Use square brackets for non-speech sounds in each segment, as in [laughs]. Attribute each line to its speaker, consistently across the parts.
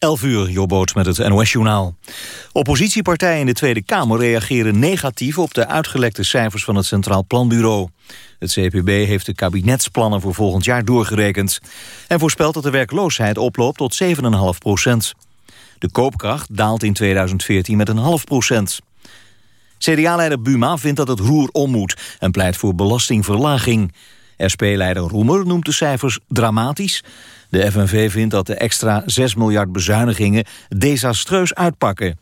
Speaker 1: 11 uur, Jobboot met het NOS-journaal. Oppositiepartijen in de Tweede Kamer reageren negatief... op de uitgelekte cijfers van het Centraal Planbureau. Het CPB heeft de kabinetsplannen voor volgend jaar doorgerekend... en voorspelt dat de werkloosheid oploopt tot 7,5 procent. De koopkracht daalt in 2014 met een half procent. CDA-leider Buma vindt dat het roer om moet... en pleit voor belastingverlaging. SP-leider Roemer noemt de cijfers dramatisch... De FNV vindt dat de extra 6 miljard bezuinigingen desastreus uitpakken.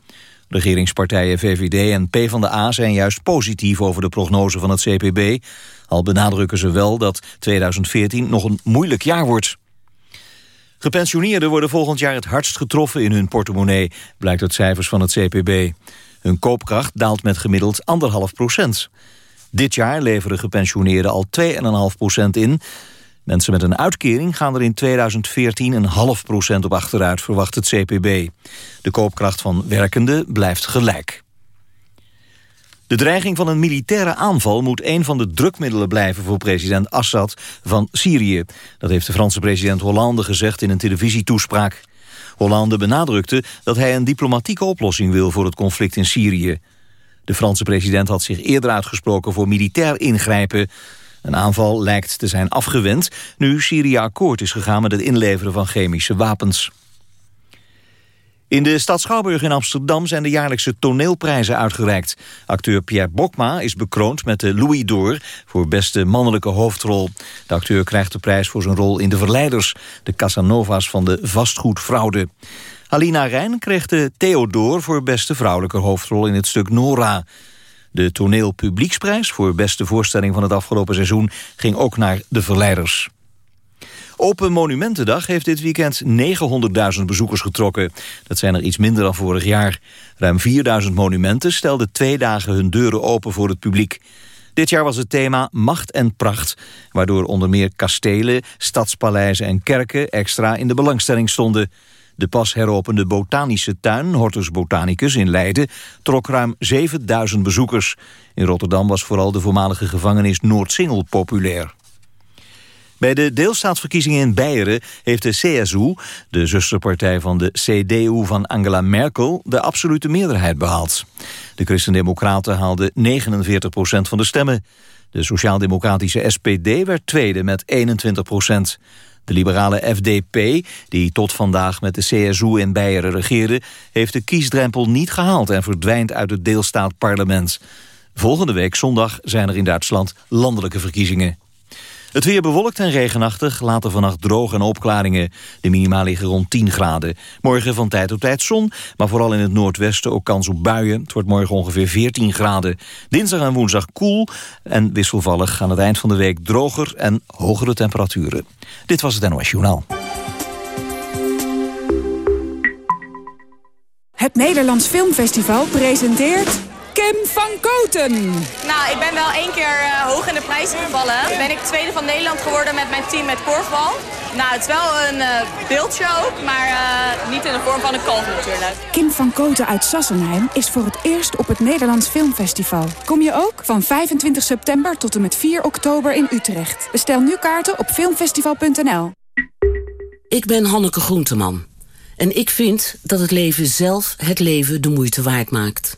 Speaker 1: Regeringspartijen VVD en PvdA zijn juist positief over de prognose van het CPB. Al benadrukken ze wel dat 2014 nog een moeilijk jaar wordt. Gepensioneerden worden volgend jaar het hardst getroffen in hun portemonnee, blijkt uit cijfers van het CPB. Hun koopkracht daalt met gemiddeld 1,5 procent. Dit jaar leveren gepensioneerden al 2,5 procent in. Mensen met een uitkering gaan er in 2014 een half procent op achteruit, verwacht het CPB. De koopkracht van werkenden blijft gelijk. De dreiging van een militaire aanval moet een van de drukmiddelen blijven voor president Assad van Syrië. Dat heeft de Franse president Hollande gezegd in een televisietoespraak. Hollande benadrukte dat hij een diplomatieke oplossing wil voor het conflict in Syrië. De Franse president had zich eerder uitgesproken voor militair ingrijpen. Een aanval lijkt te zijn afgewend nu Syrië akkoord is gegaan met het inleveren van chemische wapens. In de stad Schouwburg in Amsterdam zijn de jaarlijkse toneelprijzen uitgereikt. Acteur Pierre Bokma is bekroond met de Louis d'Or voor beste mannelijke hoofdrol. De acteur krijgt de prijs voor zijn rol in De Verleiders, de Casanova's van de vastgoedfraude. Alina Rijn kreeg de Theodor voor beste vrouwelijke hoofdrol in het stuk Nora. De toneelpublieksprijs voor beste voorstelling van het afgelopen seizoen ging ook naar De Verleiders. Open Monumentendag heeft dit weekend 900.000 bezoekers getrokken. Dat zijn er iets minder dan vorig jaar. Ruim 4.000 monumenten stelden twee dagen hun deuren open voor het publiek. Dit jaar was het thema Macht en Pracht... waardoor onder meer kastelen, stadspaleizen en kerken extra in de belangstelling stonden. De pas heropende botanische tuin, Hortus Botanicus in Leiden... trok ruim 7000 bezoekers. In Rotterdam was vooral de voormalige gevangenis Noordsingel populair. Bij de deelstaatsverkiezingen in Beieren heeft de CSU, de zusterpartij van de CDU van Angela Merkel, de absolute meerderheid behaald. De Christendemocraten haalden 49% van de stemmen. De sociaal-democratische SPD werd tweede met 21 procent. De liberale FDP, die tot vandaag met de CSU in Beieren regeerde... heeft de kiesdrempel niet gehaald en verdwijnt uit het deelstaatparlement. Volgende week zondag zijn er in Duitsland landelijke verkiezingen. Het weer bewolkt en regenachtig, later vannacht droog en opklaringen. De minima liggen rond 10 graden. Morgen van tijd tot tijd zon, maar vooral in het noordwesten ook kans op buien. Het wordt morgen ongeveer 14 graden. Dinsdag en woensdag koel en wisselvallig. Aan het eind van de week droger en hogere temperaturen. Dit was het NOS Journaal.
Speaker 2: Het Nederlands Filmfestival presenteert... Kim van Koten.
Speaker 3: Nou, ik ben wel één keer uh, hoog in de prijzen gevallen. Ben ik tweede van Nederland geworden met mijn team met korfbal. Nou, het is wel een uh, beeldshow, maar uh, niet in de vorm van een kalf natuurlijk.
Speaker 2: Kim van Koten uit Sassenheim is voor het eerst op het Nederlands Filmfestival. Kom je ook? Van 25 september tot en met 4 oktober in Utrecht. Bestel nu kaarten op filmfestival.nl.
Speaker 4: Ik ben Hanneke Groenteman. En ik vind dat het leven zelf het leven de moeite waard maakt.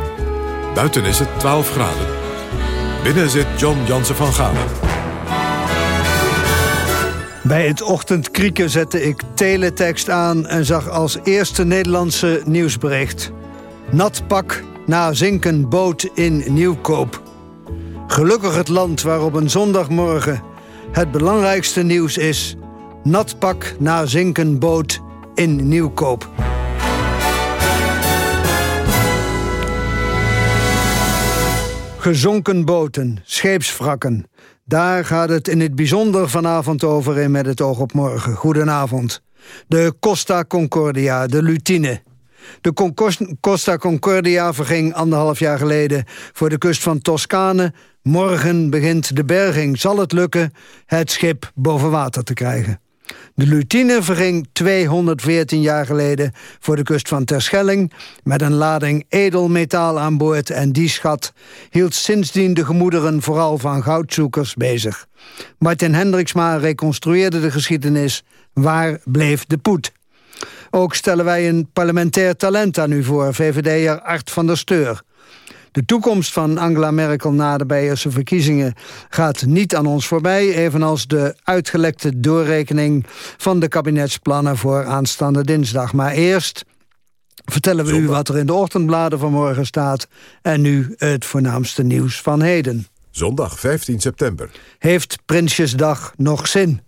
Speaker 5: Buiten is het 12 graden. Binnen zit John Jansen van Galen.
Speaker 6: Bij het ochtendkrieken zette ik teletext aan en zag als eerste Nederlandse nieuwsbericht. Nat pak na zinken boot in Nieuwkoop. Gelukkig het land waarop een zondagmorgen het belangrijkste nieuws is. Nat pak na zinken boot in Nieuwkoop. Gezonken boten, scheepswrakken. Daar gaat het in het bijzonder vanavond over in Met het oog op morgen. Goedenavond. De Costa Concordia, de Lutine. De Costa Concordia verging anderhalf jaar geleden voor de kust van Toscane. Morgen begint de berging. Zal het lukken het schip boven water te krijgen? De Lutine verging 214 jaar geleden voor de kust van Terschelling... met een lading edelmetaal aan boord en die schat... hield sindsdien de gemoederen vooral van goudzoekers bezig. Martin Hendriksma reconstrueerde de geschiedenis. Waar bleef de poet? Ook stellen wij een parlementair talent aan u voor, VVD'er Art van der Steur. De toekomst van Angela Merkel na de Beierse verkiezingen gaat niet aan ons voorbij, evenals de uitgelekte doorrekening van de kabinetsplannen voor aanstaande dinsdag. Maar eerst vertellen we u wat er in de ochtendbladen van morgen staat en nu het voornaamste nieuws van heden.
Speaker 5: Zondag 15 september.
Speaker 6: Heeft Prinsjesdag nog zin?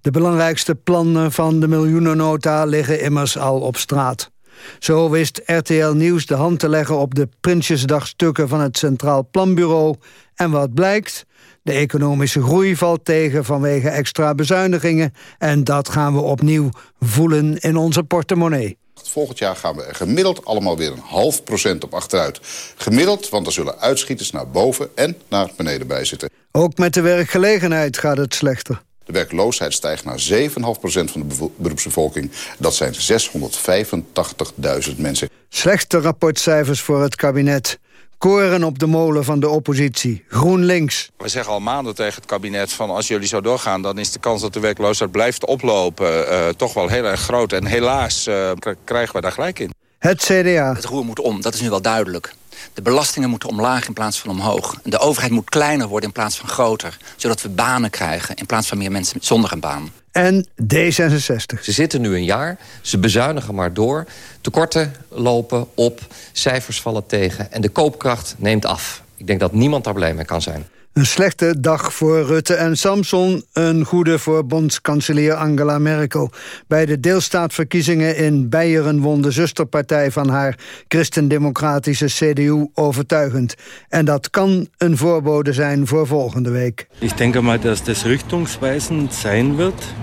Speaker 6: De belangrijkste plannen van de miljoenennota liggen immers al op straat. Zo wist RTL Nieuws de hand te leggen op de Prinsjesdagstukken van het Centraal Planbureau. En wat blijkt? De economische groei valt tegen vanwege extra bezuinigingen. En dat gaan we opnieuw voelen in onze portemonnee.
Speaker 7: Volgend jaar gaan we er gemiddeld allemaal weer een half procent op achteruit. Gemiddeld, want er zullen uitschieters naar boven en naar beneden bij zitten.
Speaker 6: Ook met de werkgelegenheid gaat het slechter.
Speaker 7: De werkloosheid stijgt naar 7,5% van de beroepsbevolking. Dat zijn 685.000 mensen.
Speaker 6: Slechte rapportcijfers voor het kabinet. Koren op de molen van de oppositie. GroenLinks.
Speaker 8: We zeggen al maanden tegen het kabinet van als jullie zo doorgaan... dan is de kans dat de werkloosheid blijft oplopen uh, toch wel heel erg groot. En helaas uh, krijgen we daar gelijk in.
Speaker 6: Het CDA.
Speaker 9: Het roer moet om, dat is nu wel duidelijk. De belastingen moeten omlaag in plaats van omhoog. De overheid moet kleiner worden in plaats van groter. Zodat we banen krijgen in plaats van meer mensen zonder een baan.
Speaker 6: En D66.
Speaker 10: Ze zitten nu een jaar, ze bezuinigen maar door. Tekorten lopen op, cijfers vallen tegen en de koopkracht neemt af. Ik denk dat niemand daar blij mee kan zijn.
Speaker 6: Een slechte dag voor Rutte en Samson. Een goede voor bondskanselier Angela Merkel. Bij de deelstaatverkiezingen in Beieren won de zusterpartij van haar christendemocratische CDU overtuigend. En dat kan een voorbode zijn voor volgende week.
Speaker 11: Ik denk maar dat het richtungsweisend zijn wird,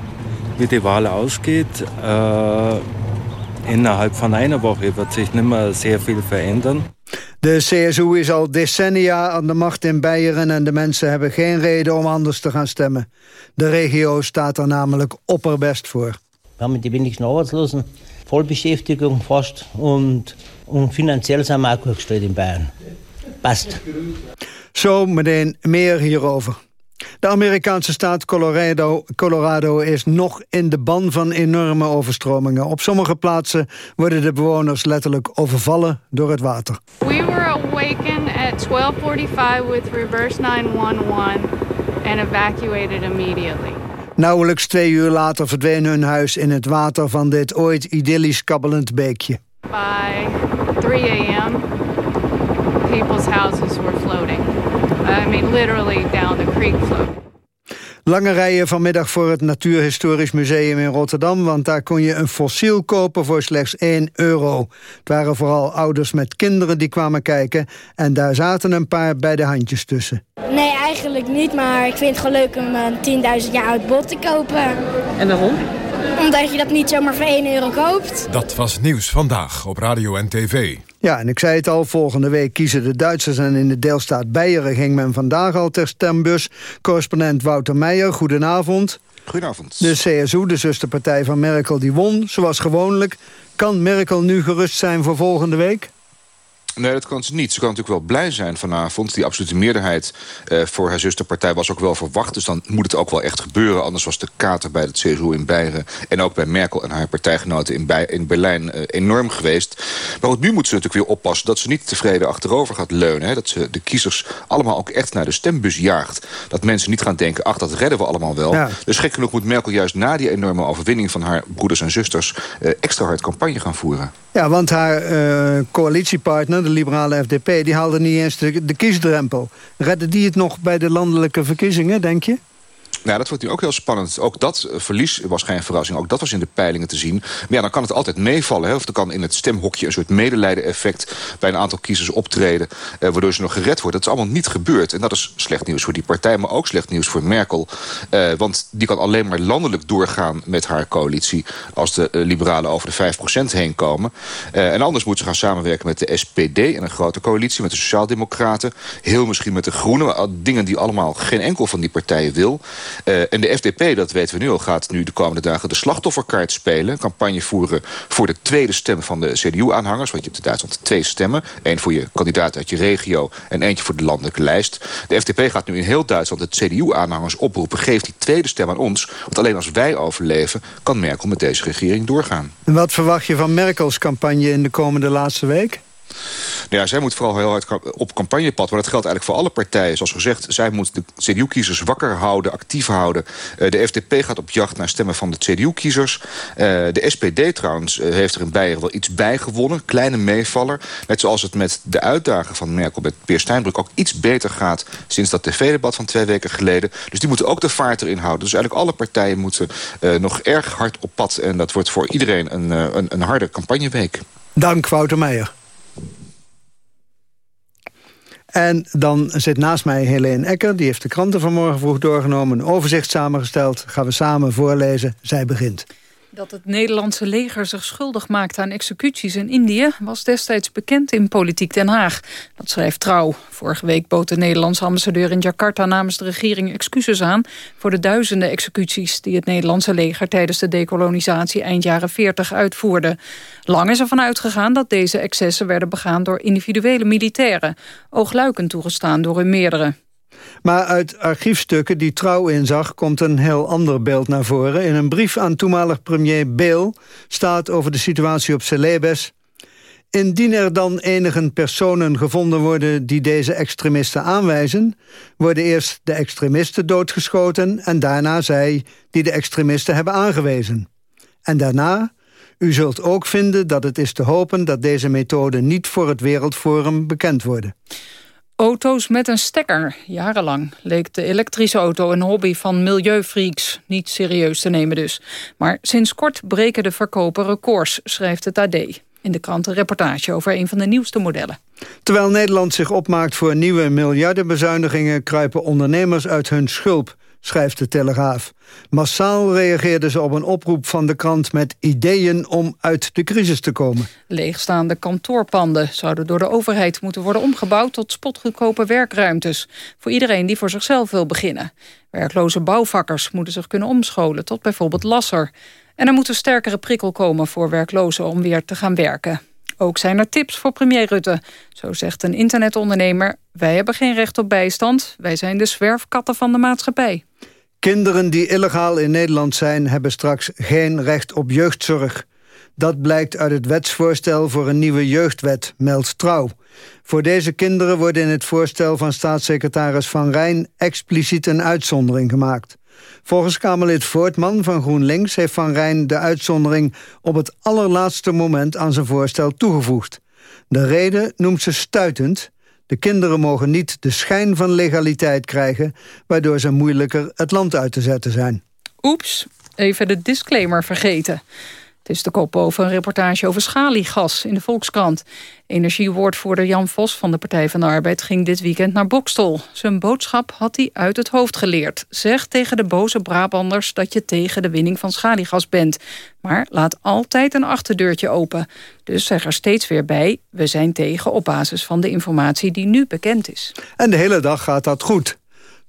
Speaker 11: wie die Wahl ausgeht. Uh, innerhalb van een Woche wird zich niet meer zeer veel veranderen.
Speaker 6: De CSU is al decennia aan de macht in Beieren... en de mensen hebben geen reden om anders te gaan stemmen. De regio staat er namelijk opperbest voor.
Speaker 12: We hebben die wenigsten Arbeitslosen, Vollbeschäftigung fast... en, en financieel zijn we ook hooggestellt in Bayern. Past.
Speaker 6: Zo meteen meer hierover. De Amerikaanse staat Colorado, Colorado is nog in de ban van enorme overstromingen. Op sommige plaatsen worden de bewoners letterlijk overvallen door het water.
Speaker 13: We were awakened at 12:45 with reverse 911 and evacuated immediately.
Speaker 6: Nauwelijks twee uur later verdween hun huis in het water van dit ooit idyllisch kabbelend beekje.
Speaker 13: By 3 a.m. people's houses were floating. I mean, literally down the creek float.
Speaker 6: Lange rijen vanmiddag voor het Natuurhistorisch Museum in Rotterdam... want daar kon je een fossiel kopen voor slechts 1 euro. Het waren vooral ouders met kinderen die kwamen kijken... en daar zaten een paar bij de handjes tussen.
Speaker 14: Nee, eigenlijk niet, maar ik vind het gewoon leuk om een 10.000 jaar oud bot te kopen.
Speaker 15: En waarom?
Speaker 14: Omdat je dat niet zomaar voor 1 euro koopt.
Speaker 5: Dat was Nieuws Vandaag op Radio en TV.
Speaker 6: Ja, en ik zei het al, volgende week kiezen de Duitsers... en in de deelstaat Beieren ging men vandaag al ter stembus. Correspondent Wouter Meijer, goedenavond.
Speaker 16: Goedenavond.
Speaker 6: De CSU, de zusterpartij van Merkel, die won, zoals gewoonlijk. Kan Merkel nu gerust zijn voor volgende week?
Speaker 15: Nee, dat kan ze niet. Ze kan natuurlijk wel blij zijn vanavond. Die absolute meerderheid uh, voor haar zusterpartij was ook wel verwacht. Dus dan moet het ook wel echt gebeuren. Anders was de kater bij het CSU in Beieren... en ook bij Merkel en haar partijgenoten in, in Berlijn uh, enorm geweest. Maar goed, nu moet ze natuurlijk weer oppassen... dat ze niet tevreden achterover gaat leunen. Hè? Dat ze de kiezers allemaal ook echt naar de stembus jaagt. Dat mensen niet gaan denken, ach, dat redden we allemaal wel. Ja. Dus gek genoeg moet Merkel juist na die enorme overwinning... van haar broeders en zusters uh, extra hard campagne gaan voeren.
Speaker 6: Ja, want haar uh, coalitiepartner, de liberale FDP... die haalde niet eens de, de kiesdrempel. Redden die het nog bij de landelijke verkiezingen, denk je?
Speaker 15: Nou, dat wordt nu ook heel spannend. Ook dat eh, verlies was geen verrassing. Ook dat was in de peilingen te zien. Maar ja, dan kan het altijd meevallen. Of er kan in het stemhokje een soort medelijden-effect... bij een aantal kiezers optreden... Eh, waardoor ze nog gered wordt. Dat is allemaal niet gebeurd. En dat is slecht nieuws voor die partij... maar ook slecht nieuws voor Merkel. Eh, want die kan alleen maar landelijk doorgaan met haar coalitie... als de eh, liberalen over de 5% heen komen. En anders moet ze gaan samenwerken met de SPD... en een grote coalitie met de Sociaaldemocraten. Heel misschien met de Groenen. Dingen die allemaal geen enkel van die partijen wil... Uh, en de FDP, dat weten we nu al, gaat nu de komende dagen de slachtofferkaart spelen. Campagne voeren voor de tweede stem van de CDU-aanhangers. Want je hebt in Duitsland twee stemmen. Eén voor je kandidaat uit je regio en eentje voor de landelijke lijst. De FDP gaat nu in heel Duitsland de CDU-aanhangers oproepen. Geef die tweede stem aan ons. Want alleen als wij overleven, kan Merkel met deze regering doorgaan.
Speaker 6: En wat verwacht je van Merkels campagne in de komende laatste week?
Speaker 15: Nou ja, zij moet vooral heel hard op campagnepad. Maar dat geldt eigenlijk voor alle partijen. Zoals gezegd, zij moet de CDU-kiezers wakker houden, actief houden. Uh, de FDP gaat op jacht naar stemmen van de CDU-kiezers. Uh, de SPD trouwens uh, heeft er in Beieren wel iets bij gewonnen. Kleine meevaller. Net zoals het met de uitdagen van Merkel met Peer Steinbrück ook iets beter gaat... sinds dat tv-debat van twee weken geleden. Dus die moeten ook de vaart erin houden. Dus eigenlijk alle partijen moeten nog erg hard op pad. En dat wordt voor iedereen een, een, een harde campagneweek.
Speaker 6: Dank, Wouter Meijer. En dan zit naast mij Helene Ecker. Die heeft de kranten vanmorgen vroeg doorgenomen. Een overzicht samengesteld. Gaan we samen voorlezen. Zij begint.
Speaker 16: Dat het Nederlandse leger zich schuldig maakt aan executies in Indië... was destijds bekend in Politiek Den Haag. Dat schrijft Trouw. Vorige week bood de Nederlandse ambassadeur in Jakarta... namens de regering excuses aan voor de duizenden executies... die het Nederlandse leger tijdens de dekolonisatie eind jaren 40 uitvoerde. Lang is ervan uitgegaan dat deze excessen werden begaan... door individuele militairen, oogluikend toegestaan door hun meerdere.
Speaker 6: Maar uit archiefstukken die Trouw inzag... komt een heel ander beeld naar voren. In een brief aan toenmalig premier Beel staat over de situatie op Celebes... Indien er dan enige personen gevonden worden die deze extremisten aanwijzen... worden eerst de extremisten doodgeschoten... en daarna zij die de extremisten hebben aangewezen. En daarna, u zult ook vinden dat het is te hopen... dat deze methoden niet voor het Wereldforum bekend worden.
Speaker 16: Auto's met een stekker. Jarenlang leek de elektrische auto een hobby van milieufreaks. Niet serieus te nemen dus. Maar sinds kort breken de verkopen records, schrijft het AD. In de krant een reportage over een van de nieuwste modellen.
Speaker 6: Terwijl Nederland zich opmaakt voor nieuwe miljardenbezuinigingen... kruipen ondernemers uit hun schulp schrijft de Telegraaf. Massaal reageerden ze op een oproep van de krant met ideeën om uit de crisis te komen.
Speaker 16: Leegstaande kantoorpanden zouden door de overheid moeten worden omgebouwd tot spotgoedkope werkruimtes. Voor iedereen die voor zichzelf wil beginnen. Werkloze bouwvakkers moeten zich kunnen omscholen tot bijvoorbeeld lasser. En er moet een sterkere prikkel komen voor werklozen om weer te gaan werken. Ook zijn er tips voor premier Rutte. Zo zegt een internetondernemer... wij hebben geen recht op bijstand. Wij zijn de zwerfkatten van de maatschappij.
Speaker 6: Kinderen die illegaal in Nederland zijn... hebben straks geen recht op jeugdzorg. Dat blijkt uit het wetsvoorstel voor een nieuwe jeugdwet, meldt Trouw. Voor deze kinderen wordt in het voorstel van staatssecretaris Van Rijn... expliciet een uitzondering gemaakt. Volgens Kamerlid Voortman van GroenLinks heeft Van Rijn de uitzondering op het allerlaatste moment aan zijn voorstel toegevoegd. De reden noemt ze stuitend. De kinderen mogen niet de schijn van legaliteit krijgen... waardoor ze moeilijker het land uit te zetten zijn.
Speaker 16: Oeps, even de disclaimer vergeten. Het is de kop over een reportage over schaliegas in de Volkskrant. Energiewoordvoerder Jan Vos van de Partij van de Arbeid ging dit weekend naar Bokstol. Zijn boodschap had hij uit het hoofd geleerd. Zeg tegen de boze Brabanders dat je tegen de winning van schaliegas bent. Maar laat altijd een achterdeurtje open. Dus zeg er steeds weer bij, we zijn tegen op basis van de informatie die nu bekend is.
Speaker 6: En de hele dag gaat dat goed.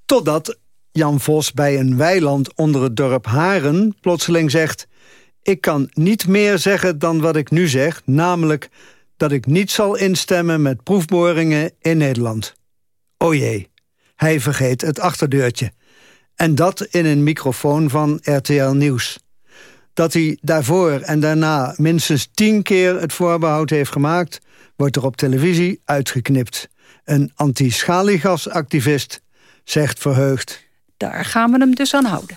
Speaker 6: Totdat Jan Vos bij een weiland onder het dorp Haren plotseling zegt... Ik kan niet meer zeggen dan wat ik nu zeg, namelijk dat ik niet zal instemmen met proefboringen in Nederland. O jee, hij vergeet het achterdeurtje. En dat in een microfoon van RTL Nieuws. Dat hij daarvoor en daarna minstens tien keer het voorbehoud heeft gemaakt... wordt er op televisie uitgeknipt. Een anti-schaliegasactivist zegt verheugd.
Speaker 16: Daar gaan we hem dus aan houden.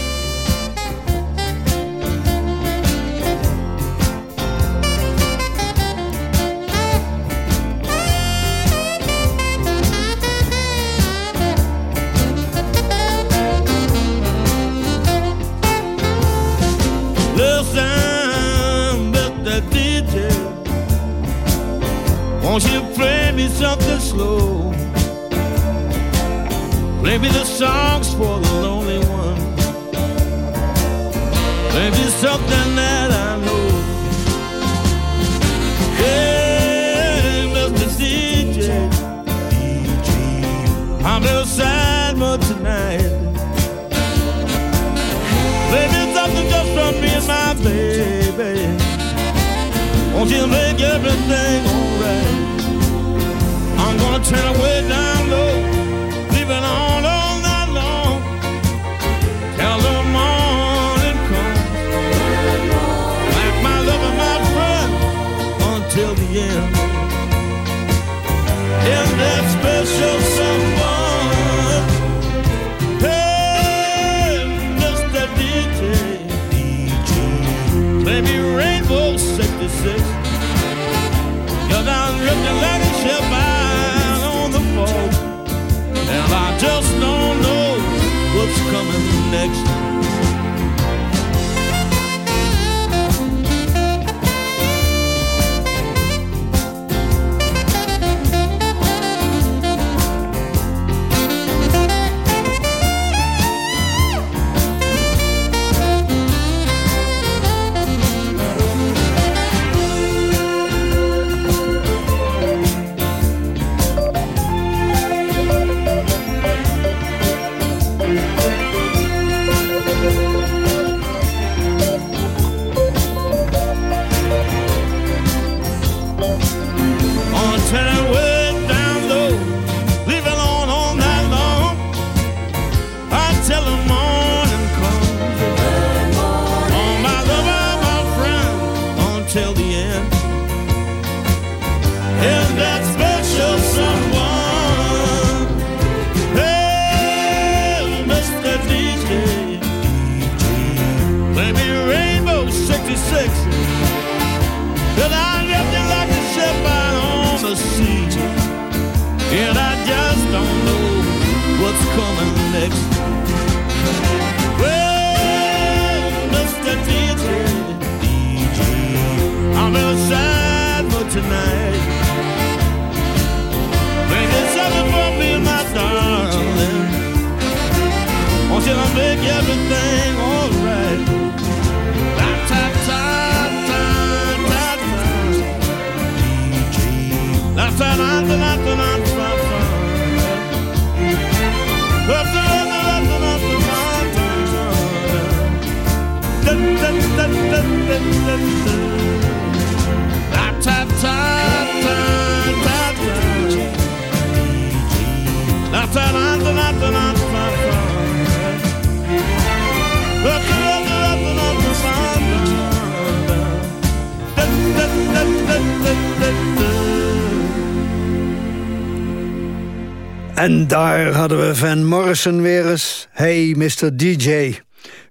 Speaker 6: Daar hadden we Van Morrison weer eens. Hey, Mr. DJ.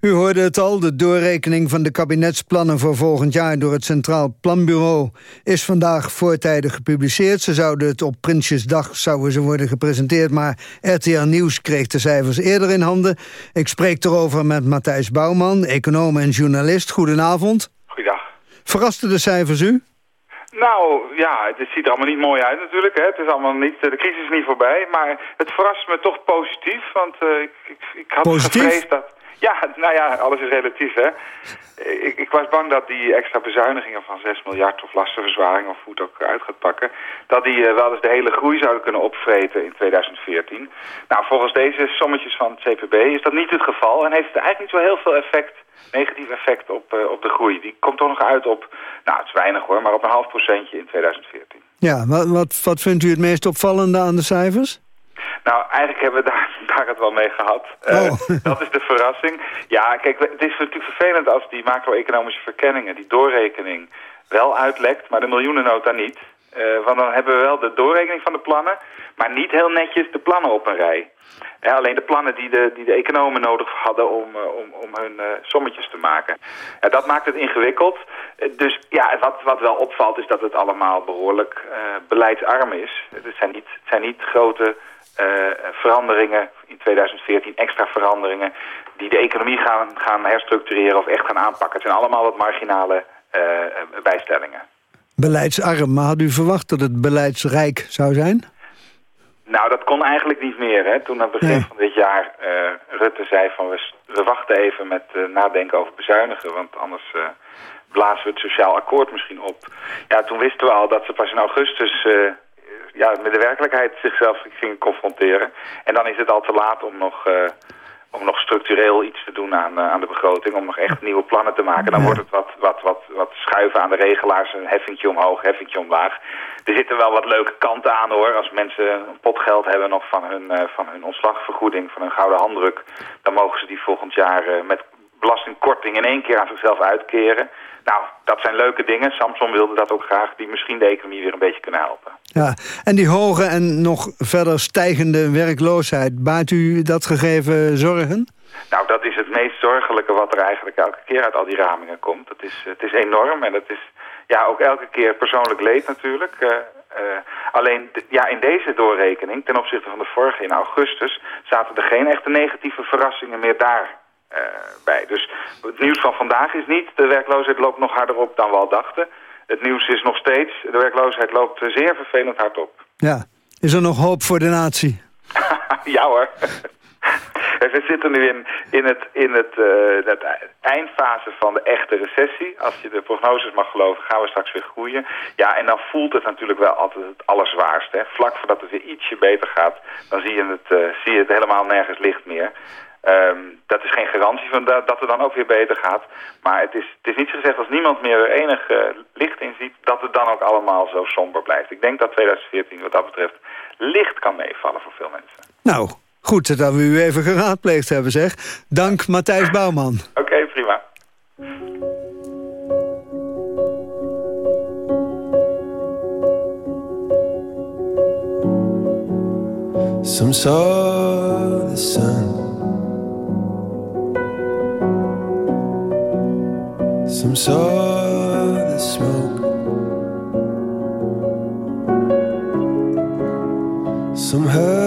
Speaker 6: U hoorde het al, de doorrekening van de kabinetsplannen voor volgend jaar door het Centraal Planbureau is vandaag voortijdig gepubliceerd. Ze zouden het op Prinsjesdag zouden ze worden gepresenteerd, maar RTL Nieuws kreeg de cijfers eerder in handen. Ik spreek erover met Matthijs Bouwman, econoom en journalist. Goedenavond.
Speaker 17: Goeiedag.
Speaker 6: Verrasten de cijfers u?
Speaker 17: Nou, ja, het ziet er allemaal niet mooi uit natuurlijk. Hè. Het is allemaal niet, de crisis is niet voorbij. Maar het verrast me toch positief. Want eh, ik, ik, ik had
Speaker 6: Positief?
Speaker 17: gevreesd dat... [laughs] Ja, nou ja, alles is relatief, hè. Ik, ik, was bang dat die extra bezuinigingen van 6 miljard of lastenverzwaring of hoe het ook uit gaat pakken, dat die uh, wel eens de hele groei zouden kunnen opvreten in 2014. Nou, volgens deze sommetjes van het CPB is dat niet het geval en heeft het eigenlijk niet zo heel veel effect, negatief effect op, uh, op de groei. Die komt toch nog uit op, nou het is weinig hoor, maar op een half procentje in 2014.
Speaker 6: Ja, wat, wat vindt u het meest opvallende aan de cijfers?
Speaker 17: Nou, eigenlijk hebben we daar, [laughs] daar het wel mee gehad. Uh, [laughs] dat is de verrassing. Ja, kijk, het is natuurlijk vervelend als die macro-economische verkenningen, die doorrekening, wel uitlekt, maar de miljoenennota niet. Uh, want dan hebben we wel de doorrekening van de plannen, maar niet heel netjes de plannen op een rij. Ja, alleen de plannen die de, die de economen nodig hadden om, uh, om, om hun uh, sommetjes te maken. Ja, dat maakt het ingewikkeld. Dus ja, wat, wat wel opvalt is dat het allemaal behoorlijk beleidsarm is. Het zijn niet, het zijn niet grote veranderingen in 2014, extra veranderingen... die de economie gaan, gaan herstructureren of echt gaan aanpakken. Het zijn allemaal wat marginale bijstellingen.
Speaker 6: Beleidsarm, maar had u verwacht dat het beleidsrijk zou zijn?
Speaker 17: Nou, dat kon eigenlijk niet meer. Hè? Toen aan het begin van dit jaar uh, Rutte zei van we, we wachten even met uh, nadenken over bezuinigen, want anders uh, blazen we het sociaal akkoord misschien op. Ja, toen wisten we al dat ze pas in augustus ja, met de werkelijkheid zichzelf gingen confronteren. En dan is het al te laat om nog, om nog structureel iets te doen aan, aan de begroting, om nog echt nieuwe plannen te maken. Dan wordt het wat, wat, wat, wat schuiven aan de regelaars, een heffingje omhoog, heffingje omlaag. Er zitten wel wat leuke kanten aan hoor. Als mensen een pot geld hebben nog van hun, uh, van hun ontslagvergoeding, van hun gouden handdruk... dan mogen ze die volgend jaar met belastingkorting in één keer aan zichzelf uitkeren. Nou, dat zijn leuke dingen. Samson wilde dat ook graag, die misschien de economie weer een beetje kunnen helpen.
Speaker 6: Ja, en die hoge en nog verder stijgende werkloosheid, baart u dat gegeven zorgen?
Speaker 17: Nou, dat is het meest zorgelijke wat er eigenlijk elke keer uit al die ramingen komt. Het is, het is enorm en het is ja, ook elke keer persoonlijk leed natuurlijk. Uh, uh, alleen ja, in deze doorrekening, ten opzichte van de vorige in augustus... zaten er geen echte negatieve verrassingen meer daar bij. Dus het nieuws van vandaag is niet... de werkloosheid loopt nog harder op dan we al dachten. Het nieuws is nog steeds... de werkloosheid loopt zeer vervelend hard op.
Speaker 6: Ja, is er nog hoop voor de natie? [laughs]
Speaker 17: ja hoor. [laughs] We zitten nu in, in, het, in het, uh, het eindfase van de echte recessie. Als je de prognoses mag geloven, gaan we straks weer groeien. Ja, en dan voelt het natuurlijk wel altijd het allerzwaarste. Hè. Vlak voordat het weer ietsje beter gaat, dan zie je het, uh, zie je het helemaal nergens licht meer. Um, dat is geen garantie van dat, dat het dan ook weer beter gaat. Maar het is, het is niet gezegd als niemand meer er enig uh, licht in ziet... dat het dan ook allemaal zo somber blijft. Ik denk dat 2014 wat dat betreft licht kan meevallen voor veel mensen.
Speaker 6: Nou, Goed dat we u even geraadpleegd hebben, zeg. Dank Matthijs Bouwman.
Speaker 17: Oké, okay, prima.
Speaker 18: Some saw the sun Some saw the smoke. Some heard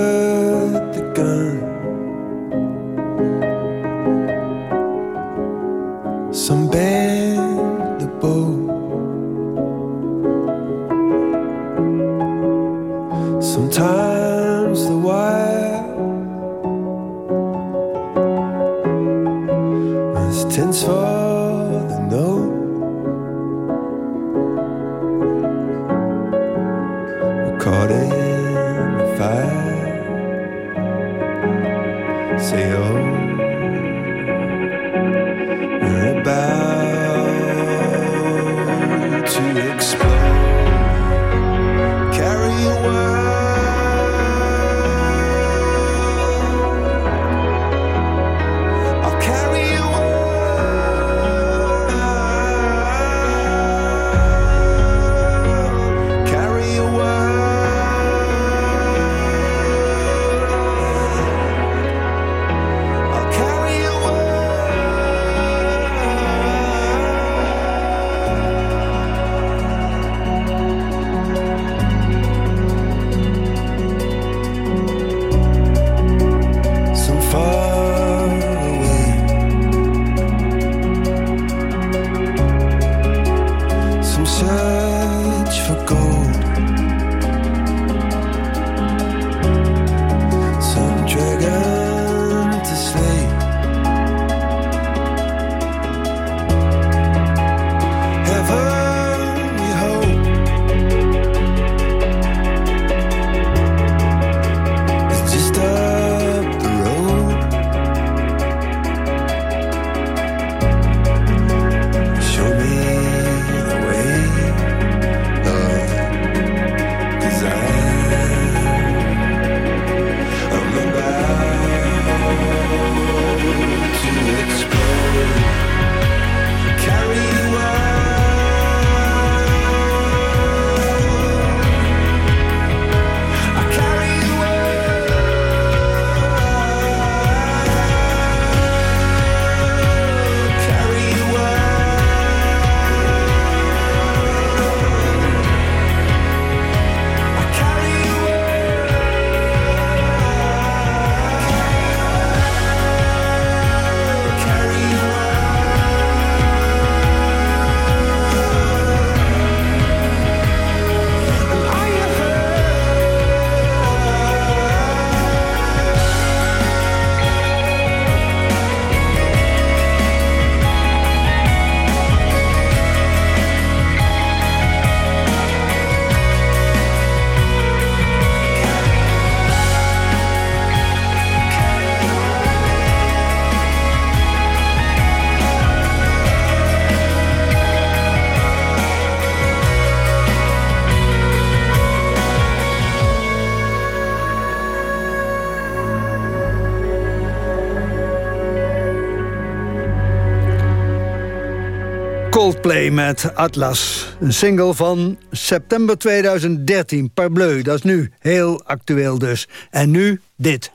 Speaker 6: Coldplay met Atlas. Een single van september 2013. Parbleu, dat is nu heel actueel dus. En nu dit.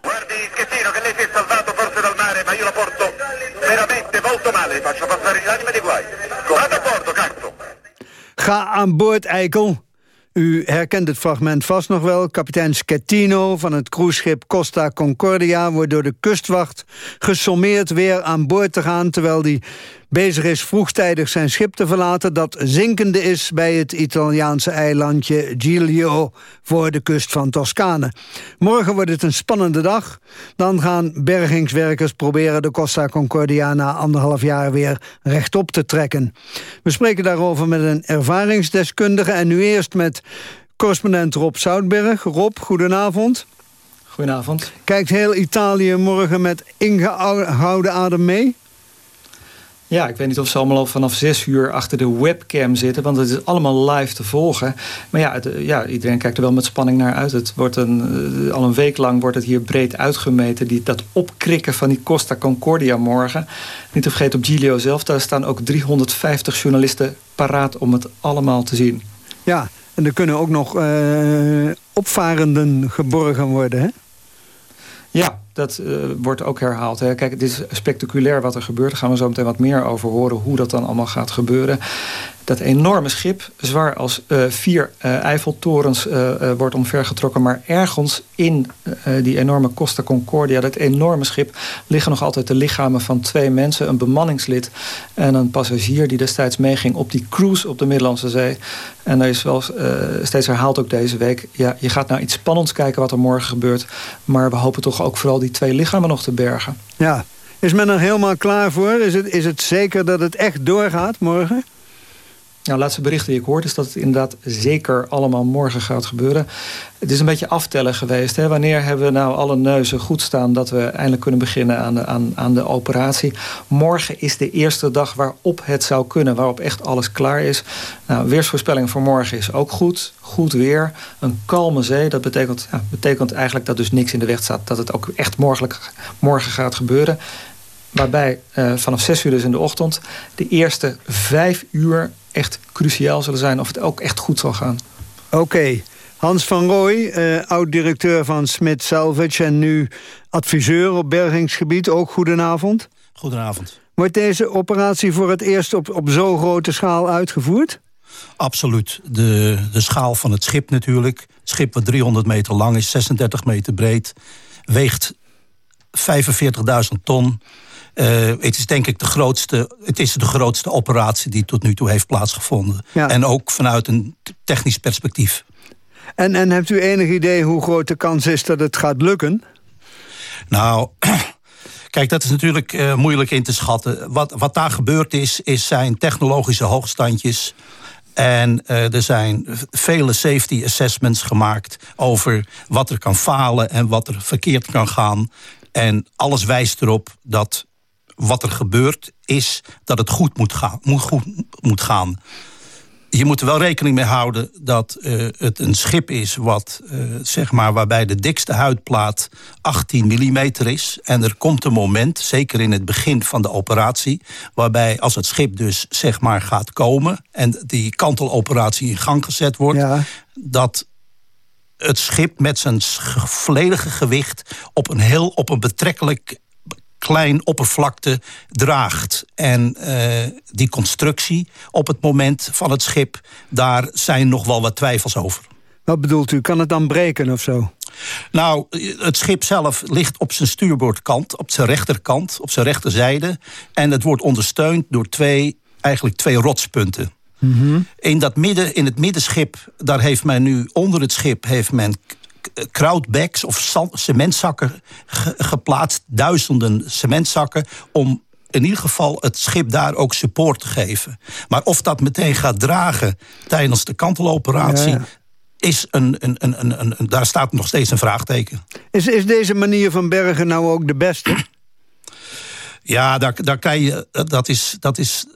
Speaker 6: Ga aan boord, Eikel. U herkent het fragment vast nog wel. Kapitein Schettino van het cruiseschip Costa Concordia... wordt door de kustwacht gesommeerd weer aan boord te gaan... terwijl hij bezig is vroegtijdig zijn schip te verlaten... dat zinkende is bij het Italiaanse eilandje Giglio... voor de kust van Toscane. Morgen wordt het een spannende dag. Dan gaan bergingswerkers proberen de Costa Concordia... na anderhalf jaar weer rechtop te trekken. We spreken daarover met een ervaringsdeskundige... en nu eerst met correspondent Rob Zoutberg. Rob, goedenavond.
Speaker 19: Goedenavond.
Speaker 6: Kijkt heel Italië morgen met ingehouden adem mee?
Speaker 19: Ja, ik weet niet of ze allemaal al vanaf zes uur achter de webcam zitten, want het is allemaal live te volgen. Maar ja, het, ja iedereen kijkt er wel met spanning naar uit. Het wordt een, uh, al een week lang wordt het hier breed uitgemeten. Die, dat opkrikken van die Costa Concordia morgen. Niet te vergeten op Giglio zelf, daar staan ook 350 journalisten paraat om het allemaal te zien.
Speaker 6: Ja, en er kunnen ook nog uh, opvarenden geborgen worden, hè?
Speaker 19: Ja, dat uh, wordt ook herhaald. Hè. Kijk, het is spectaculair wat er gebeurt. Daar gaan we zo meteen wat meer over horen hoe dat dan allemaal gaat gebeuren. Dat enorme schip, zwaar als uh, vier uh, Eiffeltorens, wordt omvergetrokken. Maar ergens in die enorme Costa Concordia, dat enorme schip... liggen nog altijd de lichamen van twee mensen. Een bemanningslid en een passagier die destijds meeging op die cruise op de Middellandse Zee. En er is wel steeds herhaald ook deze week... ja, je gaat naar iets spannends kijken wat er morgen gebeurt. Maar we hopen toch ook vooral die twee lichamen nog te bergen.
Speaker 6: Ja, is men er helemaal klaar voor? Is het, is het zeker dat het echt doorgaat morgen?
Speaker 19: Nou, laatste berichten die ik hoorde is dat het inderdaad zeker allemaal morgen gaat gebeuren. Het is een beetje aftellen geweest. Hè? Wanneer hebben we nou alle neuzen goed staan dat we eindelijk kunnen beginnen aan de, aan, aan de operatie? Morgen is de eerste dag waarop het zou kunnen, waarop echt alles klaar is. Nou, weersvoorspelling voor morgen is ook goed. Goed weer, een kalme zee. Dat betekent, ja, betekent eigenlijk dat dus niks in de weg staat. Dat het ook echt morgen, morgen gaat gebeuren. Waarbij uh, vanaf 6 uur dus in de ochtend de eerste vijf uur echt cruciaal zullen zijn of het ook echt goed zal gaan.
Speaker 6: Oké. Okay. Hans van Rooij, uh, oud-directeur van Smit Salvage... en nu adviseur op bergingsgebied. Ook goedenavond.
Speaker 20: Goedenavond.
Speaker 6: Wordt deze operatie voor het eerst op, op zo'n grote schaal uitgevoerd?
Speaker 20: Absoluut. De, de schaal van het schip natuurlijk. Het schip wat 300 meter lang is, 36 meter breed... weegt 45.000 ton... Uh, het is denk ik de grootste, het is de grootste operatie die tot nu toe heeft plaatsgevonden. Ja. En ook vanuit een technisch perspectief.
Speaker 6: En, en hebt u enig idee hoe groot de kans is dat het gaat lukken?
Speaker 20: Nou, [clears throat] kijk, dat is natuurlijk uh, moeilijk in te schatten. Wat, wat daar gebeurd is, is zijn technologische hoogstandjes. En uh, er zijn vele safety assessments gemaakt over wat er kan falen en wat er verkeerd kan gaan. En alles wijst erop dat wat er gebeurt is dat het goed moet gaan. Moet, goed moet gaan. Je moet er wel rekening mee houden dat uh, het een schip is... Wat, uh, zeg maar, waarbij de dikste huidplaat 18 mm is. En er komt een moment, zeker in het begin van de operatie... waarbij als het schip dus zeg maar, gaat komen... en die kanteloperatie in gang gezet wordt... Ja. dat het schip met zijn volledige gewicht... op een heel op een betrekkelijk klein oppervlakte draagt. En uh, die constructie op het moment van het schip... daar zijn nog wel wat twijfels over.
Speaker 6: Wat bedoelt u? Kan het dan breken of zo?
Speaker 20: Nou, het schip zelf ligt op zijn stuurboordkant, op zijn rechterkant, op zijn rechterzijde. En het wordt ondersteund door twee, eigenlijk twee rotspunten. Mm -hmm. in, dat midden, in het middenschip, daar heeft men nu onder het schip heeft men krautbags of cementzakken ge geplaatst. Duizenden cementzakken om in ieder geval het schip daar ook support te geven. Maar of dat meteen gaat dragen tijdens de kanteloperatie... Ja, ja. Is een, een, een, een, een, daar staat nog steeds een vraagteken.
Speaker 6: Is, is deze manier van bergen nou ook de beste?
Speaker 20: Ja, daar, daar kan je, dat is, dat is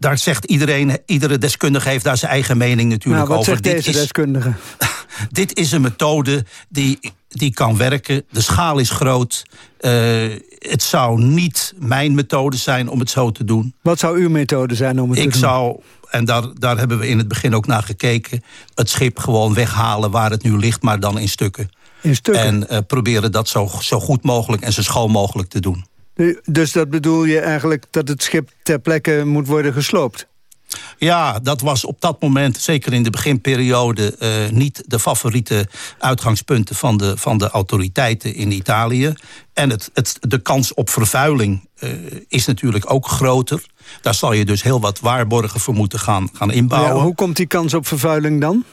Speaker 20: daar zegt iedereen, iedere deskundige heeft daar zijn eigen mening natuurlijk
Speaker 6: nou, wat
Speaker 20: over.
Speaker 6: Zegt deze is, deskundige? [laughs]
Speaker 20: dit is een methode die, die kan werken. De schaal is groot. Eh, het zou niet mijn methode zijn om het zo te doen.
Speaker 6: Wat zou uw methode zijn om het
Speaker 20: Ik
Speaker 6: te doen?
Speaker 20: zou, en daar, daar hebben we in het begin ook naar gekeken... het schip gewoon weghalen waar het nu ligt, maar dan in stukken.
Speaker 6: In stukken?
Speaker 20: En eh, proberen dat zo, zo goed mogelijk en zo schoon mogelijk te doen.
Speaker 6: Dus dat bedoel je eigenlijk dat het schip ter plekke moet worden gesloopt?
Speaker 20: Ja, dat was op dat moment, zeker in de beginperiode... eh, niet de favoriete uitgangspunten van de, van de autoriteiten in Italië. En het, het, de kans op vervuiling eh, is natuurlijk ook groter. Daar zal je dus heel wat waarborgen voor moeten gaan, gaan inbouwen.
Speaker 6: Ja, hoe komt die kans op vervuiling dan?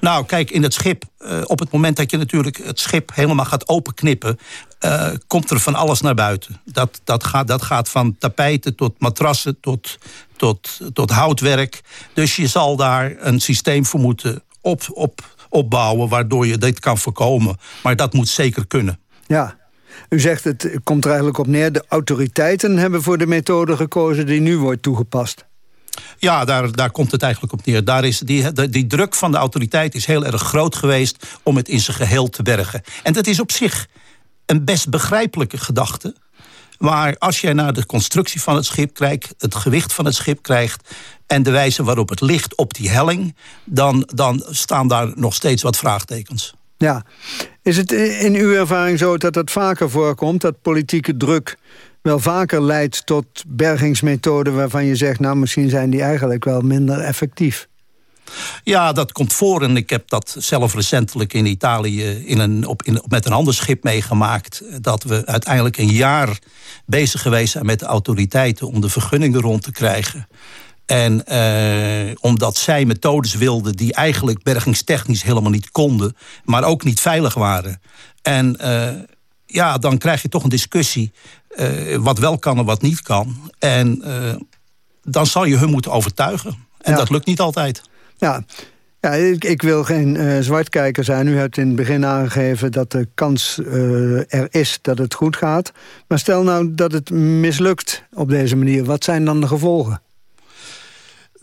Speaker 20: Nou, kijk, in het schip, eh, op het moment dat je natuurlijk het schip helemaal gaat openknippen, eh, komt er van alles naar buiten. Dat, dat, gaat, dat gaat van tapijten tot matrassen tot, tot, tot houtwerk. Dus je zal daar een systeem voor moeten op, op, opbouwen, waardoor je dit kan voorkomen. Maar dat moet zeker kunnen.
Speaker 6: Ja. U zegt het komt er eigenlijk op neer. De autoriteiten hebben voor de methode gekozen die nu wordt toegepast.
Speaker 20: Ja, daar, daar komt het eigenlijk op neer. Daar is die, die, druk van de autoriteit is heel erg groot geweest... om het in zijn geheel te bergen. En dat is op zich een best begrijpelijke gedachte. Maar als jij naar de constructie van het schip kijkt... het gewicht van het schip krijgt... en de wijze waarop het ligt op die helling... dan, dan staan daar nog steeds wat vraagtekens.
Speaker 6: Ja. Is het in uw ervaring zo dat het vaker voorkomt... dat politieke druk wel vaker leidt tot bergingsmethoden... waarvan je zegt, nou misschien zijn die eigenlijk wel minder effectief?
Speaker 20: Ja, dat komt voor. En ik heb dat zelf recentelijk in Italië in een, op, in, met een ander schip meegemaakt. Dat we uiteindelijk een jaar bezig geweest zijn met de autoriteiten... om de vergunningen rond te krijgen. En eh, omdat zij methodes wilden die eigenlijk bergingstechnisch helemaal niet konden... maar ook niet veilig waren. En eh, ja, dan krijg je toch een discussie... Uh, wat wel kan en wat niet kan. En uh, dan zal je hun moeten overtuigen. En
Speaker 6: Ja.
Speaker 20: dat lukt niet altijd.
Speaker 6: Ja, ja ik, ik wil geen eh, zwartkijker zijn. U hebt in het begin aangegeven dat de kans eh, er is dat het goed gaat. Maar stel nou dat het mislukt op deze manier. Wat zijn dan de gevolgen?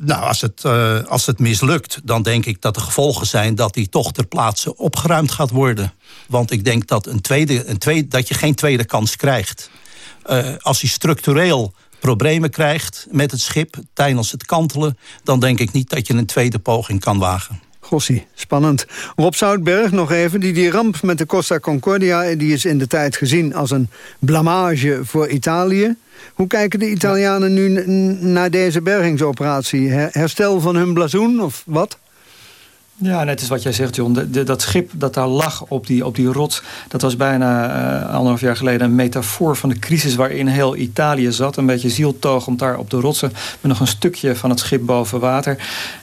Speaker 20: Nou, als het, uh, als het mislukt, dan denk ik dat de gevolgen zijn... dat die toch ter plaatse opgeruimd gaat worden. Want ik denk dat, een tweede, een tweede, dat je geen tweede kans krijgt. Uh, als hij structureel problemen krijgt met het schip tijdens het kantelen... dan denk ik niet dat je een tweede poging kan wagen.
Speaker 6: Gossie, spannend. Rob Zoutberg nog even. Die, die ramp met de Costa Concordia die is in de tijd gezien als een blamage voor Italië. Hoe kijken de Italianen nu naar deze bergingsoperatie? Herstel van hun blazoen of wat?
Speaker 19: Ja, net is wat jij zegt, John. Dat schip dat daar lag op die, op die rots... dat was bijna uh, anderhalf jaar geleden een metafoor van de crisis... waarin heel Italië zat. Een beetje zieltogend daar op de rotsen... met nog een stukje van het schip boven water.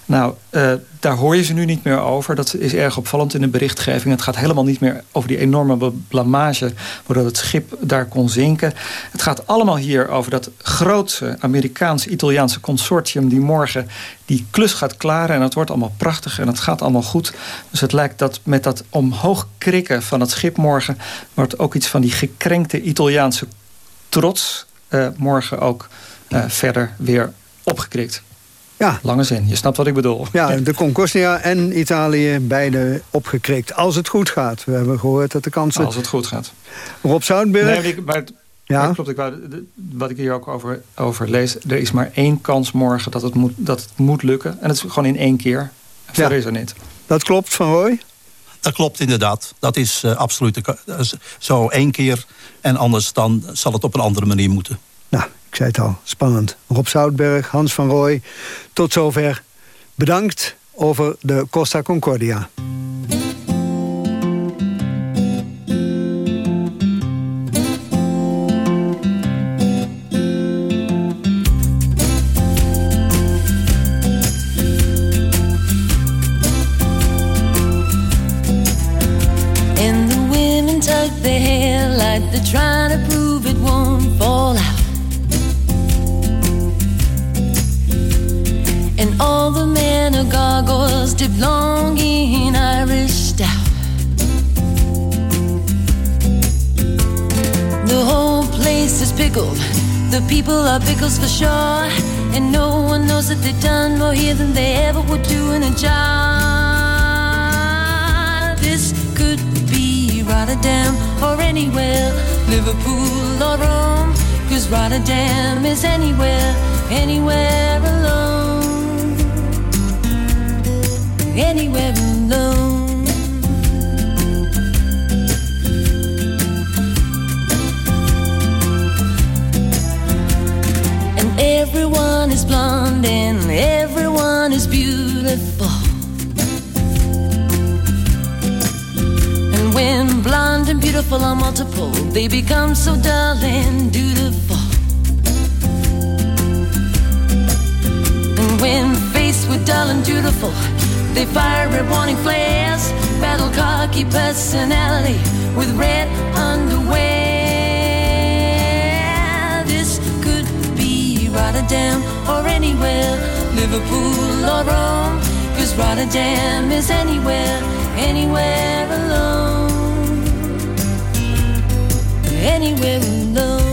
Speaker 19: Nou, uh, daar hoor je ze nu niet meer over. Dat is erg opvallend in de berichtgeving. Het gaat helemaal niet meer over die enorme blamage... waardoor het schip daar kon zinken. Het gaat allemaal hier over dat grootse Amerikaans-Italiaanse consortium... die morgen die klus gaat klaren. En het wordt allemaal prachtig en het gaat allemaal goed. Dus het lijkt dat met dat omhoog krikken van het schip morgen... wordt ook iets van die gekrenkte Italiaanse trots... Uh, morgen ook uh, verder weer opgekrikt.
Speaker 6: Ja.
Speaker 19: Lange zin, je snapt wat ik bedoel.
Speaker 6: Ja, [laughs] de Concordia en Italië beide opgekrikt. Als het goed gaat. We hebben gehoord dat de kansen...
Speaker 19: Als het goed gaat.
Speaker 6: Rob Zoutberg...
Speaker 19: Nee, maar, ja? maar klopt, ik wou, wat ik hier ook over, over lees... er is maar één kans morgen dat het moet, dat het moet lukken. En het is gewoon in één keer. Verder ja. is er niet.
Speaker 6: Dat klopt, Van Roy?
Speaker 20: Dat klopt inderdaad. Dat is uh, absoluut uh, zo één keer. En anders dan zal het op een andere manier moeten.
Speaker 6: Nou, ik zei het al, spannend. Rob Zoutberg, Hans van Rooij, tot zover. Bedankt over de Costa Concordia.
Speaker 21: Men are long in Irish stout. The whole place is pickled. The people are pickles for sure. And no one knows that they've done more here than they ever would do in a job. This could be Rotterdam or anywhere, Liverpool or Rome. Cause Rotterdam is anywhere, anywhere Anywhere alone. And everyone is blonde and everyone is beautiful. And when blonde and beautiful are multiple, they become so dull and dutiful. And when faced with dull and dutiful, they fire red warning flares, battle cocky personality with red underwear. This could be Rotterdam or anywhere, Liverpool or Rome. Cause Rotterdam is anywhere, anywhere alone. Anywhere alone.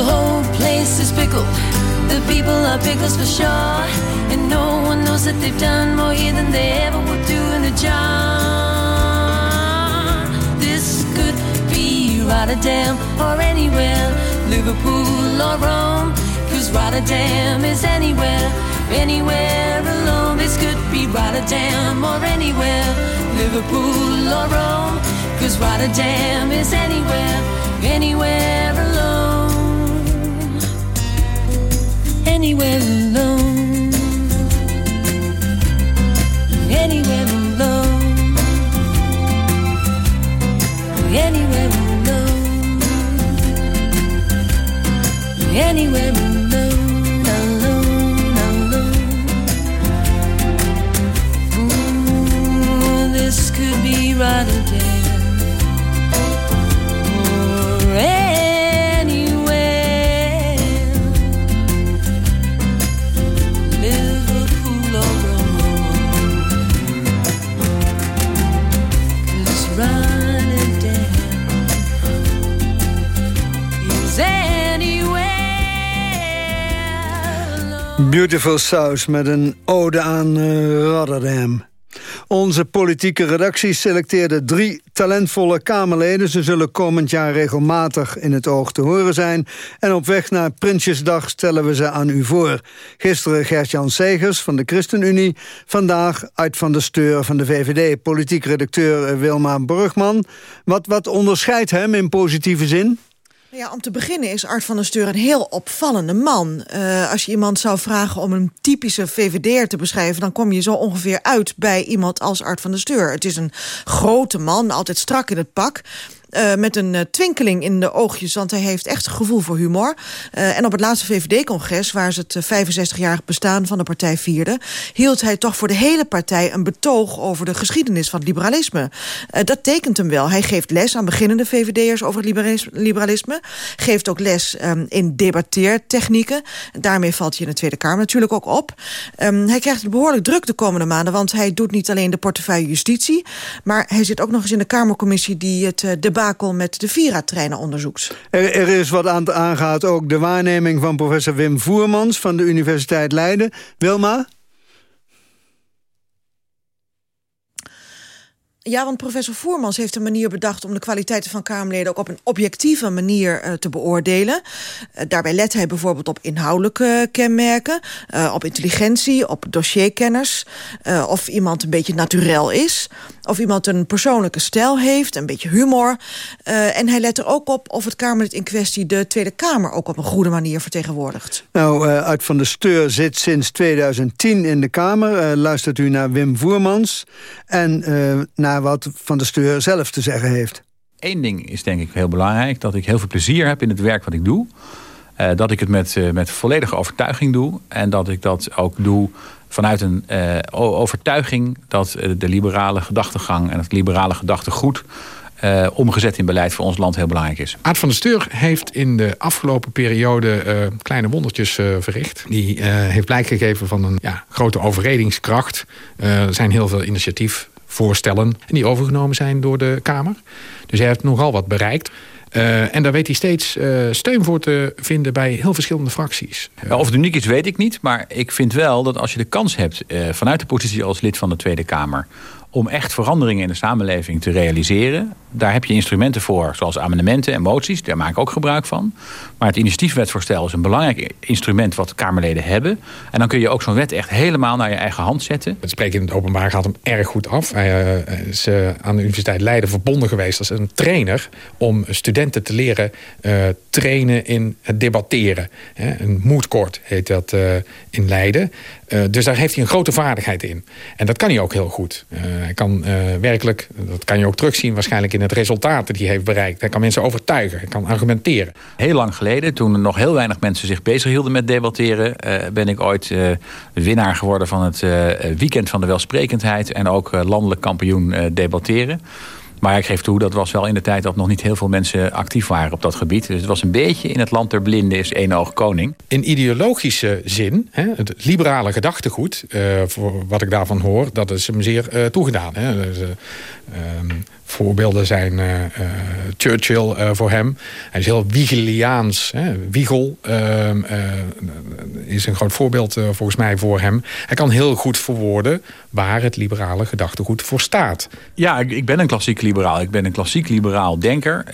Speaker 21: The whole place is pickled. The people are pickles for sure. And no one knows that they've done more here than they ever would do in a jar. This could be Rotterdam or anywhere, Liverpool or Rome. Cause Rotterdam is anywhere, anywhere alone. This could be Rotterdam or anywhere, Liverpool or Rome. Cause Rotterdam is anywhere, anywhere alone anywhere alone. Anywhere alone. Anywhere alone. Anywhere alone. Alone,
Speaker 6: Beautiful South met een ode aan eh, Rotterdam. Onze politieke redactie selecteerde drie talentvolle Kamerleden. Ze zullen komend jaar regelmatig in het oog te horen zijn. En op weg naar Prinsjesdag stellen we ze aan u voor. Gisteren Gert-Jan Segers van de ChristenUnie. Vandaag uit van de Steur van de VVD. Politiek redacteur eh, Wilma Brugman. Wat, wat onderscheidt hem in positieve zin?
Speaker 22: Ja, om te beginnen is Art van der Steur een heel opvallende man. Uh, als je iemand zou vragen om een typische VVD'er te beschrijven... dan kom je zo ongeveer uit bij iemand als Art van der Steur. Het is een grote man, altijd strak in het pak... Uh, met een uh, twinkeling in de oogjes, want hij heeft echt gevoel voor humor. Uh, en op het laatste VVD-congres, waar ze het 65-jarig bestaan van de partij vierden... hield hij toch voor de hele partij een betoog over de geschiedenis van het liberalisme. dat tekent hem wel. Hij geeft les aan beginnende VVD'ers over het liberalisme. Geeft ook les um, in debatteertechnieken. Daarmee valt hij in de Tweede Kamer natuurlijk ook op. Um, hij krijgt het behoorlijk druk de komende maanden... want hij doet niet alleen de portefeuille justitie... maar hij zit ook nog eens in de Kamercommissie die het debat debakel met de Vira-treinen onderzoekt.
Speaker 6: Er, er, is wat aan aangaat ook de waarneming van professor Wim Voermans... van de Universiteit Leiden. Wilma?
Speaker 22: Ja, want professor Voermans heeft een manier bedacht... om de kwaliteiten van Kamerleden ook op een objectieve manier uh, te beoordelen. Uh, daarbij let hij bijvoorbeeld op inhoudelijke kenmerken... Uh, op intelligentie, op dossierkennis... of iemand een beetje naturel is... of iemand een persoonlijke stijl heeft, een beetje humor. en hij let er ook op of het Kamerlid in kwestie... de Tweede Kamer ook op een goede manier vertegenwoordigt.
Speaker 6: Nou, uit Van de Steur zit sinds 2010 in de Kamer. luistert u naar Wim Voermans... en naar wat Van der Steur zelf te zeggen heeft.
Speaker 23: Eén ding is denk ik heel belangrijk. Dat ik heel veel plezier heb in het werk wat ik doe. Uh, dat ik het met, uh, met volledige overtuiging doe. En dat ik dat ook doe vanuit een uh, overtuiging... dat de liberale gedachtegang en het liberale gedachtegoed... Uh, omgezet in beleid voor ons land heel belangrijk is.
Speaker 24: Aad van der Steur heeft in de afgelopen periode uh, kleine wondertjes uh, verricht. Die heeft blijk gegeven van een ja, grote overredingskracht. er zijn heel veel initiatief voorstellen. En die overgenomen zijn door de Kamer. Dus hij heeft nogal wat bereikt. Uh, en daar weet hij steeds uh, steun voor te vinden bij heel verschillende fracties.
Speaker 23: Of het uniek is, weet ik niet. Maar ik vind wel dat als je de kans hebt uh, vanuit de positie als lid van de Tweede Kamer om echt veranderingen in de samenleving te realiseren. Daar heb je instrumenten voor, zoals amendementen en moties. Daar maak ik ook gebruik van. Maar het initiatiefwetsvoorstel is een belangrijk instrument wat Kamerleden hebben. En dan kun je ook zo'n wet echt helemaal naar je eigen hand zetten.
Speaker 24: Het spreken in het openbaar gaat hem erg goed af. Hij is aan de Universiteit Leiden verbonden geweest als een trainer... om studenten te leren uh, trainen in het debatteren. Een moodcourt heet dat in Leiden. Uh, dus daar heeft hij een grote vaardigheid in. En dat kan hij ook heel goed. hij kan werkelijk, dat kan je ook terugzien waarschijnlijk in het resultaat dat hij heeft bereikt. Hij kan mensen overtuigen, hij kan argumenteren.
Speaker 23: Heel lang geleden, toen er nog heel weinig mensen zich bezighielden met debatteren... ben ik ooit winnaar geworden van het weekend van de welsprekendheid... en ook landelijk kampioen debatteren. Maar ik geef toe, dat was wel in de tijd dat nog niet heel veel mensen actief waren op dat gebied. Dus het was een beetje in het land der blinden is één oog koning.
Speaker 24: In ideologische zin, hè, het liberale gedachtegoed, voor wat ik daarvan hoor, dat is hem zeer toegedaan. Hè. Dus, um, voorbeelden zijn uh, uh, Churchill uh, voor hem. Hij is heel Wigeliaans. Hè? Wiegel ehm, is een groot voorbeeld volgens mij voor hem. Hij kan heel goed verwoorden waar het liberale gedachtegoed voor staat.
Speaker 23: Ja, ik, ben een klassiek liberaal. Ik ben een klassiek liberaal denker.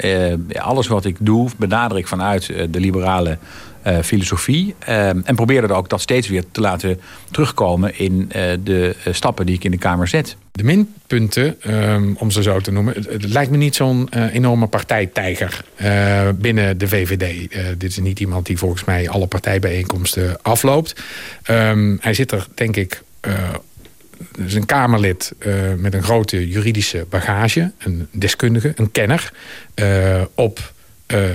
Speaker 23: alles wat ik doe benader ik vanuit de liberale uh, filosofie. Uh, en probeerde ook dat steeds weer te laten terugkomen in de stappen die ik in de Kamer zet.
Speaker 24: De minpunten, um, om ze zo te noemen. Het, het lijkt me niet zo'n enorme partijtijger binnen de VVD. dit is niet iemand die volgens mij alle partijbijeenkomsten afloopt. Um, hij zit er, denk ik is een Kamerlid met een grote juridische bagage. Een deskundige, een kenner. Op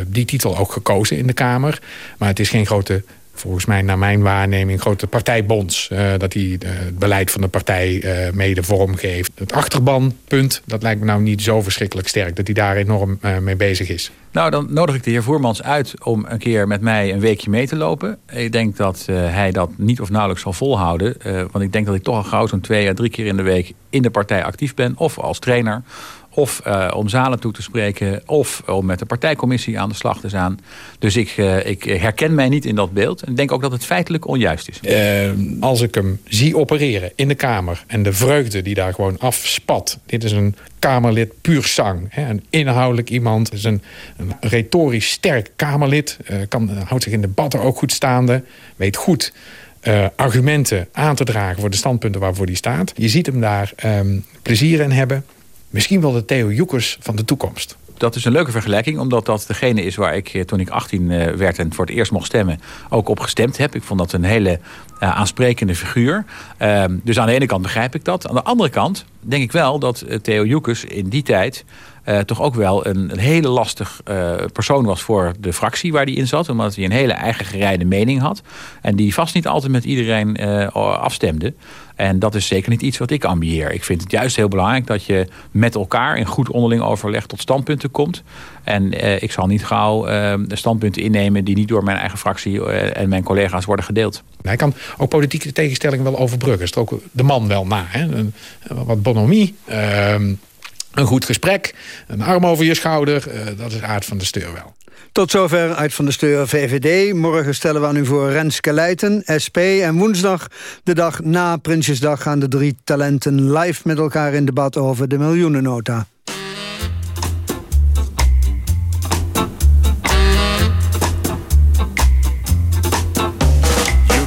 Speaker 24: die titel ook gekozen in de Kamer. Maar het is geen grote, volgens mij naar mijn waarneming... grote partijbonds. Uh, dat hij uh, het beleid van de partij mede vormgeeft. Het achterbanpunt, dat lijkt me nou niet zo verschrikkelijk sterk... dat hij daar enorm mee bezig is.
Speaker 23: Nou, dan nodig ik de heer Voermans uit om een keer met mij een weekje mee te lopen. Ik denk dat hij dat niet of nauwelijks zal volhouden. want ik denk dat ik toch al gauw zo'n twee à drie keer in de week... in de partij actief ben, of als trainer of uh, om zalen toe te spreken... of om met de partijcommissie aan de slag te zijn. Dus ik, uh, ik herken mij niet in dat beeld. En denk ook dat het feitelijk onjuist is.
Speaker 24: Uh, als ik hem zie opereren in de Kamer... en de vreugde die daar gewoon afspat. Dit is een Kamerlid puur zang. Hè, een inhoudelijk iemand. Is een, een retorisch sterk Kamerlid. kan, houdt zich in debatten ook goed staande. Weet goed... Argumenten aan te dragen voor de standpunten waarvoor hij staat. Je ziet hem daar um, plezier in hebben. Misschien wel de Theo Joekers van de toekomst.
Speaker 23: Dat is een leuke vergelijking, omdat dat degene is waar ik toen ik 18 werd en voor het eerst mocht stemmen, ook op gestemd heb. Ik vond dat een hele uh, aansprekende figuur. Uh, dus aan de ene kant begrijp ik dat. Aan de andere kant denk ik wel dat Theo Joekers in die tijd toch ook wel een, een hele lastig persoon was voor de fractie waar hij in zat. Omdat hij een hele eigen gereide mening had. En die vast niet altijd met iedereen afstemde. En dat is zeker niet iets wat ik ambieer. Ik vind het juist heel belangrijk dat je met elkaar in goed onderling overleg tot standpunten komt. En uh, ik zal niet gauw uh, standpunten innemen die niet door mijn eigen fractie uh, en mijn collega's worden gedeeld.
Speaker 24: Hij kan ook politieke tegenstellingen wel overbruggen. Is er ook de man wel na. Hè? Wat bonhomie. Ehm, een goed gesprek, een arm over je schouder, uh, dat is aard van de steur wel.
Speaker 6: Tot zover uit van de steur VVD. Morgen stellen we aan u voor Renske Leijten, SP. En woensdag, de dag na Prinsjesdag... gaan de drie talenten live met elkaar in debat over de miljoenennota.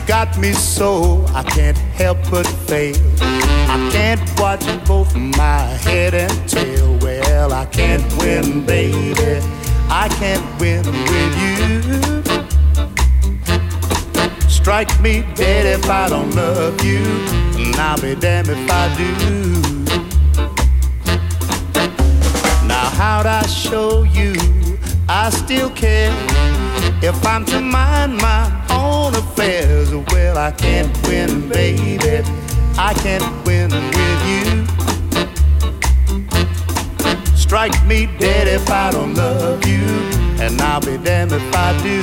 Speaker 18: got me so I can't help but. I can't watch both my head and tail. Well, I can't win, baby. I can't win with you. Strike me dead if I don't love you, and I'll be damned if I do. Now, how'd I show you I still care? If I'm to mind my own affairs, well, I can't win, baby. I can't win with you. Strike me dead if I don't love you, and I'll be damned if I do.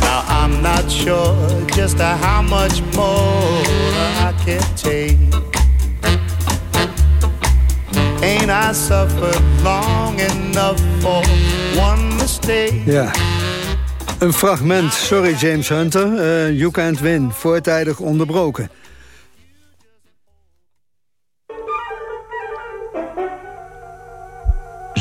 Speaker 18: Now, I'm not sure just how much more I can take. Ain't I suffered long enough for one mistake?
Speaker 6: Ja. Een fragment, sorry James Hunter, uh, You Can't Win, voortijdig onderbroken.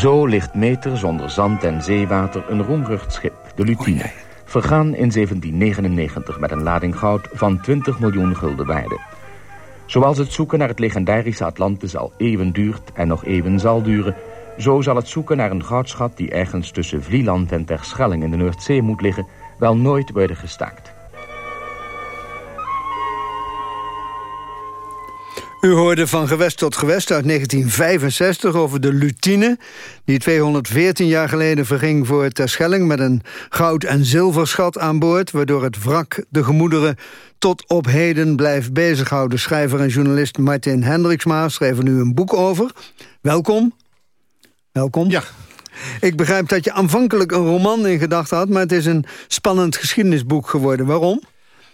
Speaker 25: Zo ligt meter zonder zand en zeewater een roemrucht schip, de Lutine. Vergaan in 1799 met een lading goud van 20 miljoen gulden waarde. Zoals het zoeken naar het legendarische Atlantis al eeuwen duurt en nog eeuwen zal duren... zo zal het zoeken naar een goudschat die ergens tussen Vlieland en Terschelling in de Noordzee moet liggen... wel nooit worden gestaakt.
Speaker 6: U hoorde van gewest tot gewest uit 1965 over de Lutine... die 214 jaar geleden verging voor Terschelling... met een goud- en zilverschat aan boord... waardoor het wrak de gemoederen tot op heden blijft bezighouden. Schrijver en journalist Martin Hendriksma schreef er nu een boek over. Welkom. Welkom.
Speaker 26: Ja.
Speaker 6: Ik begrijp dat je aanvankelijk een roman in gedachten had... maar het is een spannend geschiedenisboek geworden. Waarom?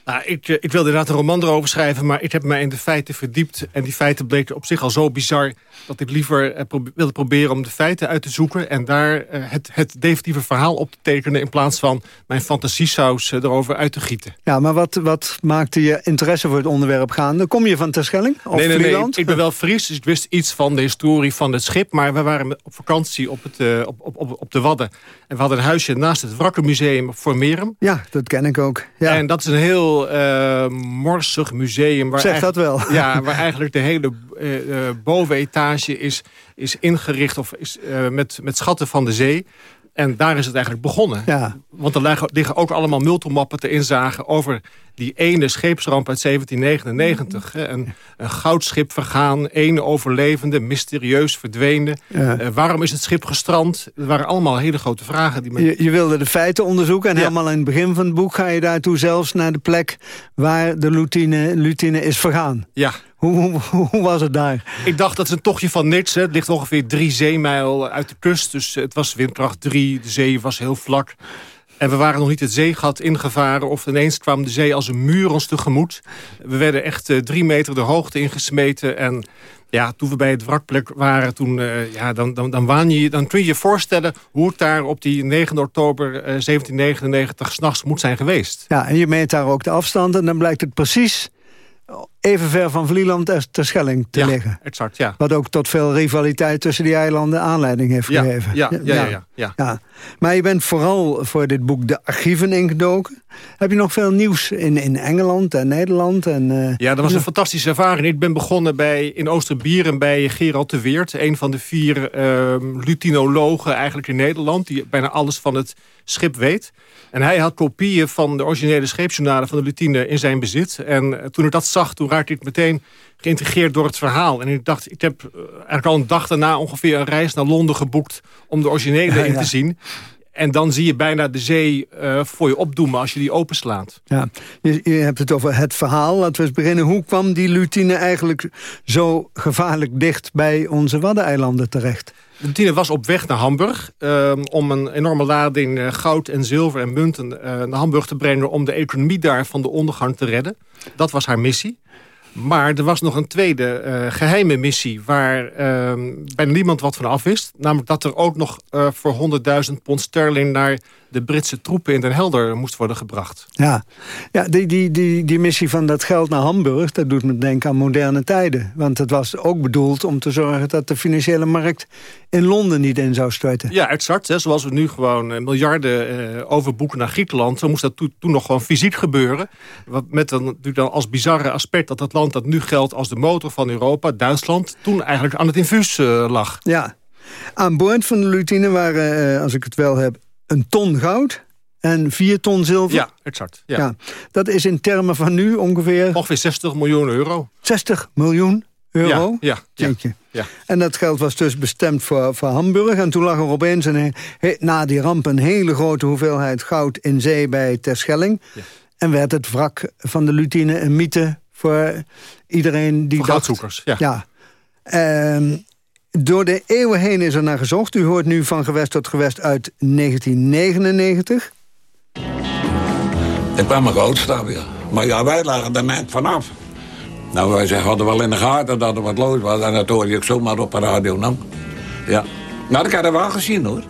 Speaker 26: Nou, ik, eh, ik wilde inderdaad een roman erover schrijven... maar ik heb mij in de feiten verdiept. En die feiten bleken op zich al zo bizar... dat ik liever eh, wilde proberen om de feiten uit te zoeken... en daar eh, het, het definitieve verhaal op te tekenen... in plaats van mijn fantasiesaus eh, erover uit te gieten.
Speaker 6: Ja, maar wat, wat maakte je interesse voor het onderwerp gaande? Kom je van Terschelling of
Speaker 26: nee, nee, nee, ik ben wel Fries, dus ik wist iets van de historie van het schip... maar we waren op vakantie op, het, op, op, op, op de Wadden. En we hadden een huisje naast het Wrakkenmuseum voor Merum.
Speaker 6: Ja, dat ken ik ook. Ja.
Speaker 26: En dat is een heel eh, morsig museum. Waar
Speaker 6: Zeg dat wel.
Speaker 26: Ja, waar eigenlijk de hele eh, bovenetage is, is ingericht of is, met, met schatten van de zee. En daar is het eigenlijk begonnen.
Speaker 6: Ja.
Speaker 26: Want er liggen, liggen ook allemaal multimappen te inzagen over die ene scheepsramp uit 1799. hè. Een, een goudschip vergaan, één overlevende, mysterieus verdwenen.
Speaker 6: Ja.
Speaker 26: Eh, waarom is het schip gestrand? Er waren allemaal hele grote vragen. Die men...
Speaker 6: Je, je wilde de feiten onderzoeken en helemaal in het begin van het boek... ga je daartoe zelfs naar de plek waar de Lutine, Lutine is vergaan.
Speaker 26: Ja.
Speaker 6: Hoe, hoe, hoe was het daar?
Speaker 26: Ik dacht dat is een tochtje van niks. Hè. Het ligt ongeveer drie zeemijl uit de kust. Dus het was windkracht drie. De zee was heel vlak. En we waren nog niet het zeegat ingevaren... of ineens kwam de zee als een muur ons tegemoet. We werden echt eh, drie meter de hoogte ingesmeten. En ja, toen we bij het wrakplek waren... Toen, eh, ja, dan, dan, dan, waan je, dan kun je je voorstellen hoe het daar op die 9 oktober eh, 1799... s'nachts moet zijn geweest.
Speaker 6: Ja, en je meet daar ook de afstand en dan blijkt het precies... even ver van Vlieland als Terschelling te
Speaker 26: Ja,
Speaker 6: liggen.
Speaker 26: exact, ja.
Speaker 6: Wat ook tot veel rivaliteit tussen die eilanden aanleiding heeft
Speaker 26: Ja,
Speaker 6: gegeven.
Speaker 26: ja, ja, ja, ja, ja.
Speaker 6: Maar je bent vooral voor dit boek de archieven ingedoken. Heb je nog veel nieuws in, in Engeland en Nederland? En, eh,
Speaker 26: Ja, dat was een fantastische ervaring. Ik ben begonnen bij, in Oosterbieren bij Gerald de Weert. Een van de vier ehm, lutinologen eigenlijk in Nederland. Die bijna alles van het schip weet. En hij had kopieën van de originele scheepsjournalen van de Lutine in zijn bezit. En eh, toen ik dat zag, toen raakte ik meteen geïntegreerd door het verhaal. En ik dacht, ik heb eh, eigenlijk al een dag daarna ongeveer een reis naar Londen geboekt... om de originele
Speaker 6: Ja,
Speaker 26: in
Speaker 6: ja.
Speaker 26: te zien. En dan zie je bijna de zee eh, voor je opdoemen als je die openslaat.
Speaker 6: Ja, je, je hebt het over het verhaal. Laten we eens beginnen. Hoe kwam die Lutine eigenlijk zo gevaarlijk dicht bij onze Waddeneilanden terecht?
Speaker 26: De Lutine was op weg naar Hamburg ehm, om een enorme lading eh, goud en zilver en munten eh, naar Hamburg te brengen om de economie daar van de ondergang te redden. Dat was haar missie. Maar er was nog een tweede eh, geheime missie waar ehm, bijna niemand wat van afwist. Namelijk dat er ook nog eh, voor 100.000 pond sterling naar de Britse troepen in Den Helder moest worden gebracht.
Speaker 6: Ja, ja die, die, die, die missie van dat geld naar Hamburg... dat doet me denken aan moderne tijden. Want het was ook bedoeld om te zorgen... dat de financiële markt in Londen niet in zou storten.
Speaker 26: Ja, exact. Hè. Zoals we nu gewoon eh, miljarden overboeken naar Griekenland... zo moest dat to- toen nog gewoon fysiek gebeuren. Wat met dan, natuurlijk dan als bizarre aspect dat het land dat nu geldt als de motor van Europa, Duitsland... toen eigenlijk aan het infuus eh, lag.
Speaker 6: Ja. Aan boord van de Lutine waren, eh, als ik het wel heb... een ton goud en vier ton zilver.
Speaker 26: Ja, exact. Ja.
Speaker 6: Dat is in termen van nu ongeveer...
Speaker 26: Ongeveer 60 miljoen euro.
Speaker 6: 60 miljoen euro?
Speaker 26: Ja, ja, ja.
Speaker 6: En dat geld was dus bestemd voor, voor Hamburg. En toen lag er opeens een, he- na die ramp een hele grote hoeveelheid goud in zee bij Terschelling. En werd het wrak van de Lutine een mythe voor iedereen die
Speaker 26: Voor
Speaker 6: dacht...
Speaker 26: goudzoekers, ja.
Speaker 6: ja. Ehm, door de eeuwen heen is er naar gezocht. U hoort nu van gewest tot gewest uit 1999.
Speaker 27: Ik ben goud, daar weer. Maar ja, wij lagen er net vanaf. Nou, wij zeggen, hadden wel in de gaten dat er wat los was. En dat hoor je ook zomaar op de radio. Nou. Ja. Maar ik heb hem wel gezien, hoor.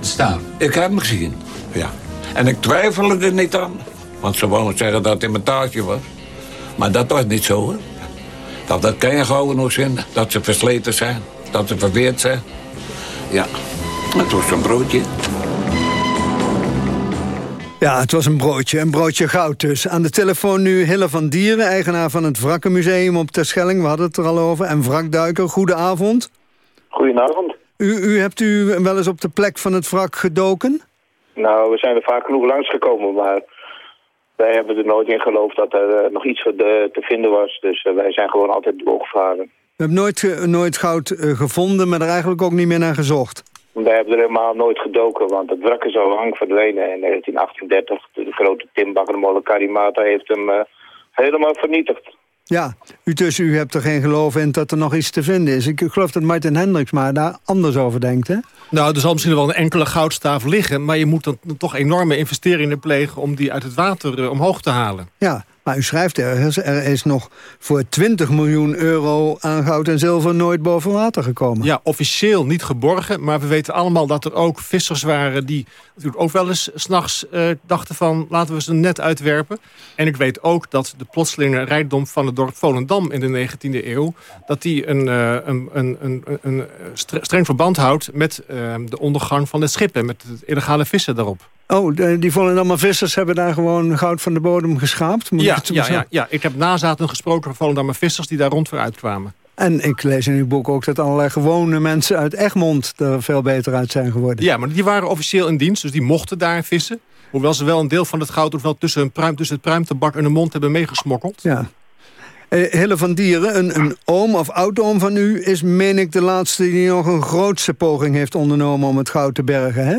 Speaker 28: Staan?
Speaker 27: Ik heb hem gezien, ja. En ik twijfel er niet aan. Want ze wouden zeggen dat het imitatie was. Maar dat was niet zo, hoor. Dat, dat kan je gewoon nog zien. Dat ze versleten zijn. Dat ze verweerd zijn. Ja. Het was een broodje.
Speaker 6: Ja, het was een broodje. Een broodje goud dus. Aan de telefoon nu Hille van Dieren, eigenaar van het Wrakkenmuseum op Terschelling. We hadden het er al over. En wrakduiker, goedenavond.
Speaker 29: Goedenavond.
Speaker 6: U, u hebt u wel eens op de plek van het wrak gedoken?
Speaker 29: Nou, we zijn er vaak genoeg langsgekomen, maar wij hebben er nooit in geloofd dat er eh, nog iets te, te vinden was. Dus eh, wij zijn gewoon altijd doorgevaren.
Speaker 6: We hebben nooit, nooit goud eh, gevonden, maar er eigenlijk ook niet meer naar gezocht.
Speaker 29: Wij hebben er helemaal nooit gedoken, want het wrak is al lang verdwenen. In 1938, de grote timbakkermolen Karimata heeft hem helemaal vernietigd.
Speaker 6: Ja, u dus u hebt er geen geloof in dat er nog iets te vinden is. Ik geloof dat Martin Hendricks maar daar anders over denkt, hè?
Speaker 26: Nou, er zal misschien wel een enkele goudstaaf liggen... maar je moet dan toch enorme investeringen plegen... om die uit het water eh, omhoog te halen.
Speaker 6: Ja, maar u schrijft ergens, er is nog voor 20 miljoen euro aan goud en zilver nooit boven water gekomen.
Speaker 26: Ja, officieel niet geborgen, maar we weten allemaal dat er ook vissers waren... die natuurlijk ook wel eens s'nachts uh, dachten van laten we ze net uitwerpen. En ik weet ook dat de plotselinge rijkdom van het dorp Volendam in de 19e eeuw... dat die een, uh, een, een, een, een streng verband houdt met uh, de ondergang van het schip... en met het illegale vissen daarop.
Speaker 6: Oh, die Volendammer vissers hebben daar gewoon goud van de bodem geschraapt? Moet
Speaker 26: ja, ja, ja, ja, ik heb nazaten gesproken van Volendammer vissers... die daar rond voor uitkwamen.
Speaker 6: En ik lees in uw boek ook dat allerlei gewone mensen uit Egmond... er veel beter uit zijn geworden.
Speaker 26: Ja, maar die waren officieel in dienst, dus die mochten daar vissen. Hoewel ze wel een deel van het goud... ook wel tussen, een pruim, tussen het pruimtabak en de mond hebben meegesmokkeld.
Speaker 6: Ja. Eh, Hille van Dieren, een, een oom of oud-oom van u... is, meen ik, de laatste die nog een grootste poging heeft ondernomen... om het goud te bergen, hè?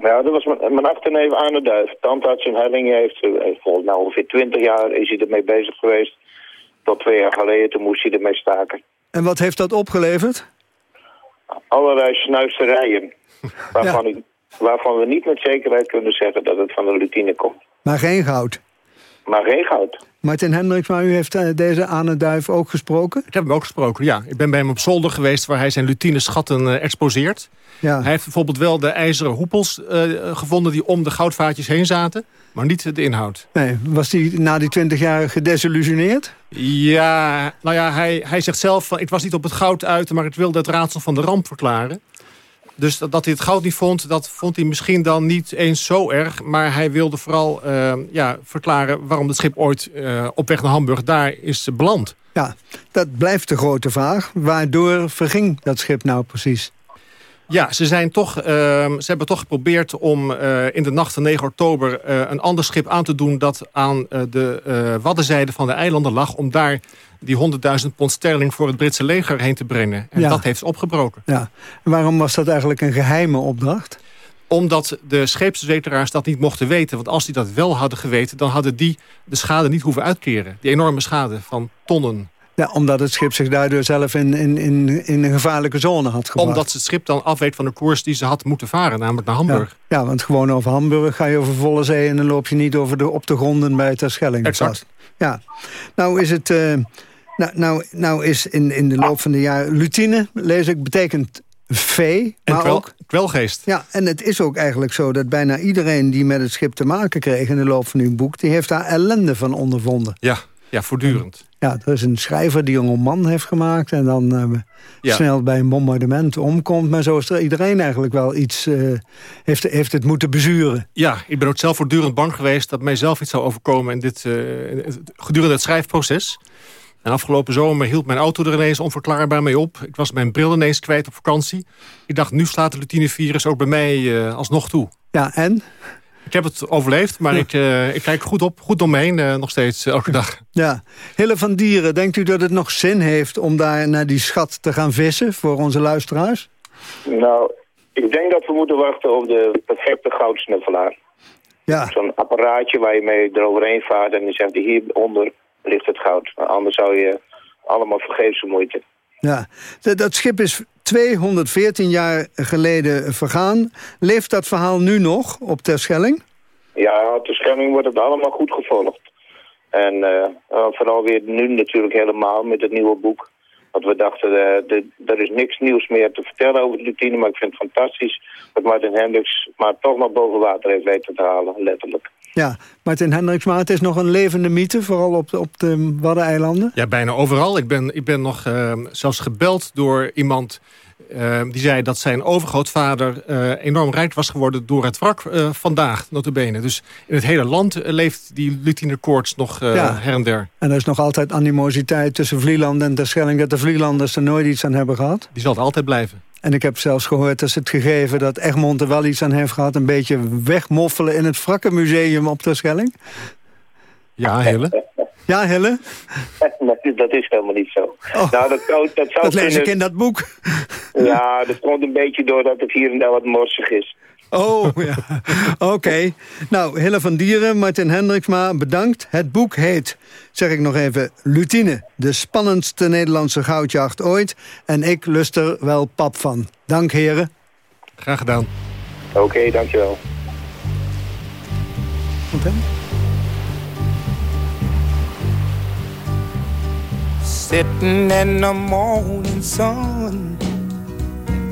Speaker 29: Ja, dat was mijn, mijn achterneef Arne Duif. Tandarts in Hellingen heeft, eh, volgens mij ongeveer 20 jaar is hij ermee bezig geweest. Tot twee jaar geleden, toen moest hij ermee staken.
Speaker 6: En wat heeft dat opgeleverd?
Speaker 29: Allerlei snuisterijen. [laughs] Waarvan, ik, waarvan we niet met zekerheid kunnen zeggen dat het van de lutine komt.
Speaker 6: Maar geen goud.
Speaker 29: Maar geen goud.
Speaker 6: Martin Hendricks, maar u heeft eh, deze Arne Duif ook gesproken?
Speaker 26: Ik heb hem ook gesproken, ja. Ik ben bij hem op zolder geweest waar hij zijn lutine schatten uh, exposeert.
Speaker 6: Ja.
Speaker 26: Hij heeft bijvoorbeeld wel de ijzeren hoepels uh, gevonden die om de goudvaatjes heen zaten. Maar niet de inhoud.
Speaker 6: Nee, was hij na die twintig jaar gedesillusioneerd?
Speaker 26: Ja, nou ja, hij, hij zegt zelf van ik was niet op het goud uit, maar ik wilde het raadsel van de ramp verklaren. Dus dat, dat hij het goud niet vond, dat vond hij misschien dan niet eens zo erg. Maar hij wilde vooral uh, ja, verklaren waarom het schip ooit uh, op weg naar Hamburg daar is beland.
Speaker 6: Ja, dat blijft de grote vraag. Waardoor verging dat schip nou precies?
Speaker 26: Ja, ze, zijn toch, uh, ze hebben toch geprobeerd om uh, in de nacht van 9 oktober... Uh, een ander schip aan te doen dat aan de waddenzijde van de eilanden lag... om daar die 100.000 pond sterling voor het Britse leger heen te brengen. En
Speaker 6: Ja.
Speaker 26: dat heeft ze opgebroken.
Speaker 6: Ja. En waarom was dat eigenlijk een geheime opdracht?
Speaker 26: Omdat de scheepsverzekeraars dat niet mochten weten. Want als die dat wel hadden geweten... dan hadden die de schade niet hoeven uitkeren. Die enorme schade van tonnen.
Speaker 6: Ja, omdat het schip zich daardoor zelf in, in, in, in een gevaarlijke zone had gebracht.
Speaker 26: Omdat het schip dan afweet van de koers die ze had moeten varen. Namelijk naar Hamburg.
Speaker 6: Ja, ja, want gewoon over Hamburg ga je over volle zee... en dan loop je niet over de, op de gronden bij Terschelling.
Speaker 26: Exact.
Speaker 6: vast. Ja. Nou is het... eh, nou, nou, nou is in, in de loop van de jaren... Lutine, lees ik, betekent vee,
Speaker 26: En
Speaker 6: maar
Speaker 26: kwel,
Speaker 6: ook...
Speaker 26: kwelgeest.
Speaker 6: Ja, en het is ook eigenlijk zo dat bijna iedereen die met het schip te maken kreeg... in de loop van uw boek, die heeft daar ellende van ondervonden.
Speaker 26: Ja, ja voortdurend.
Speaker 6: Ja, er is een schrijver die een roman heeft gemaakt... en dan eh,
Speaker 26: Ja.
Speaker 6: snel bij een bombardement omkomt. Maar zo is er iedereen eigenlijk wel iets... eh, heeft, heeft het moeten bezuren.
Speaker 26: Ja, ik ben ook zelf voortdurend bang geweest... dat mijzelf iets zou overkomen in dit, eh, gedurende het schrijfproces. En afgelopen zomer hield mijn auto er ineens onverklaarbaar mee op. Ik was mijn bril ineens kwijt op vakantie. Ik dacht, nu slaat het lutinevirus ook bij mij alsnog toe.
Speaker 6: Ja, en?
Speaker 26: Ik heb het overleefd, maar ik, eh, ik kijk goed, op, goed om me heen, eh, nog steeds, eh, elke dag.
Speaker 6: Ja. Hille van Dieren, denkt u dat het nog zin heeft... om daar naar die schat te gaan vissen voor onze luisteraars?
Speaker 29: Nou, ik denk dat we moeten wachten op de perfecte goudsnuffelaar.
Speaker 6: Ja.
Speaker 29: Zo'n apparaatje waar je mee eroverheen vaart en dan zegt hij hieronder ligt het goud. Maar anders zou je allemaal vergeefse moeite.
Speaker 6: Ja, dat, schip is 214 jaar geleden vergaan. Leeft dat verhaal nu nog op Terschelling?
Speaker 29: Ja, op de Schelling wordt het allemaal goed gevolgd. En uh, vooral weer nu natuurlijk helemaal met het nieuwe boek. Want we dachten, uh, er is niks nieuws meer te vertellen over de lutine. Maar ik vind het fantastisch dat Martin Hendricks maar toch nog boven water heeft weten te halen, letterlijk.
Speaker 6: Ja, Martin Hendricks, maar het is nog een levende mythe, vooral op de, op de Waddeneilanden.
Speaker 26: Ja, bijna overal. Ik ben, ik ben nog uh, zelfs gebeld door iemand uh, die zei dat zijn overgrootvader uh, enorm rijk was geworden door het wrak uh, vandaag, notabene. Dus in het hele land leeft die lutinekoorts nog ja. her en der.
Speaker 6: En er is nog altijd animositeit tussen Vlieland en Terschelling... dat de Vlielanders er nooit iets aan hebben gehad.
Speaker 26: Die zal het altijd blijven.
Speaker 6: En ik heb zelfs gehoord dat ze het gegeven dat Egmond er wel iets aan heeft gehad... een beetje wegmoffelen in het Wrakkenmuseum op Terschelling.
Speaker 26: Ja, hele.
Speaker 6: Ja, Helle? [laughs]
Speaker 29: dat is helemaal niet zo.
Speaker 6: Oh,
Speaker 29: nou, dat, zou, dat, zou
Speaker 6: dat lees ik in dat boek.
Speaker 29: ja, dat komt een beetje doordat het hier en daar wat morsig is.
Speaker 6: Oh, ja. Oké. Okay. Nou, Hille van Dieren, Martin Hendriksma, bedankt. Het boek heet, zeg ik nog even, Lutine. De spannendste Nederlandse goudjacht ooit. En ik lust er wel pap van. Dank, heren.
Speaker 26: Graag gedaan.
Speaker 29: Oké, okay, dankjewel.
Speaker 6: Okay.
Speaker 30: Sitting in the morning sun.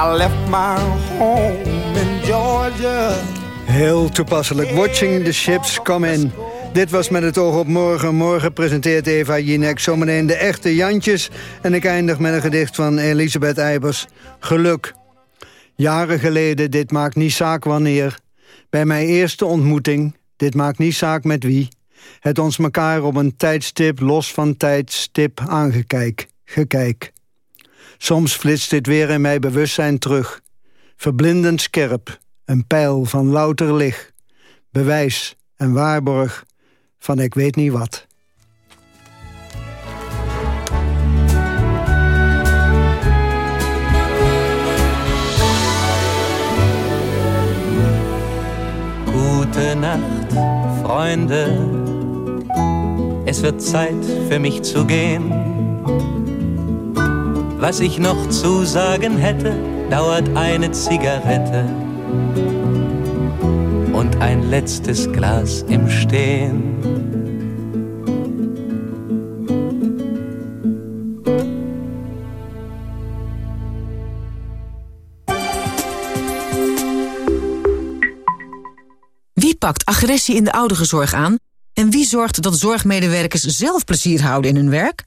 Speaker 30: I left my home in Georgia.
Speaker 6: Heel toepasselijk. Watching the ships come in. Dit was Met het oog op morgen. Morgen presenteert Eva Jinek zometeen de echte Jantjes. En ik eindig met een gedicht van Elisabeth Eibers. Geluk. Jaren geleden, dit maakt niet zaak wanneer. Bij mijn eerste ontmoeting, dit maakt niet zaak met wie. Het ons mekaar op een tijdstip los van tijdstip aangekijk. Gekijk. Soms flitst dit weer in mijn bewustzijn terug. Verblindend scherp, een pijl van louter licht. Bewijs en waarborg van ik weet niet wat.
Speaker 21: Gute Nacht, Freunde. Es wird Zeit für mich zu gehen. Was ich noch zu sagen hätte, dauert eine Zigarette und ein letztes Glas im Stehen.
Speaker 31: Wie pakt agressie in de ouderenzorg aan? En wie zorgt dat zorgmedewerkers zelf plezier houden in hun werk?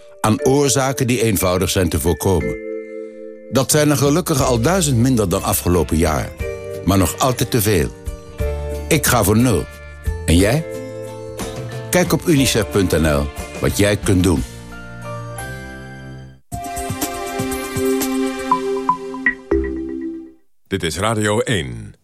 Speaker 18: aan oorzaken die eenvoudig zijn te voorkomen. Dat zijn er gelukkig al duizend minder dan afgelopen jaar. Maar nog altijd te veel. Ik ga voor nul. En jij? Kijk op unicef.nl wat jij kunt doen.
Speaker 14: Dit is Radio 1.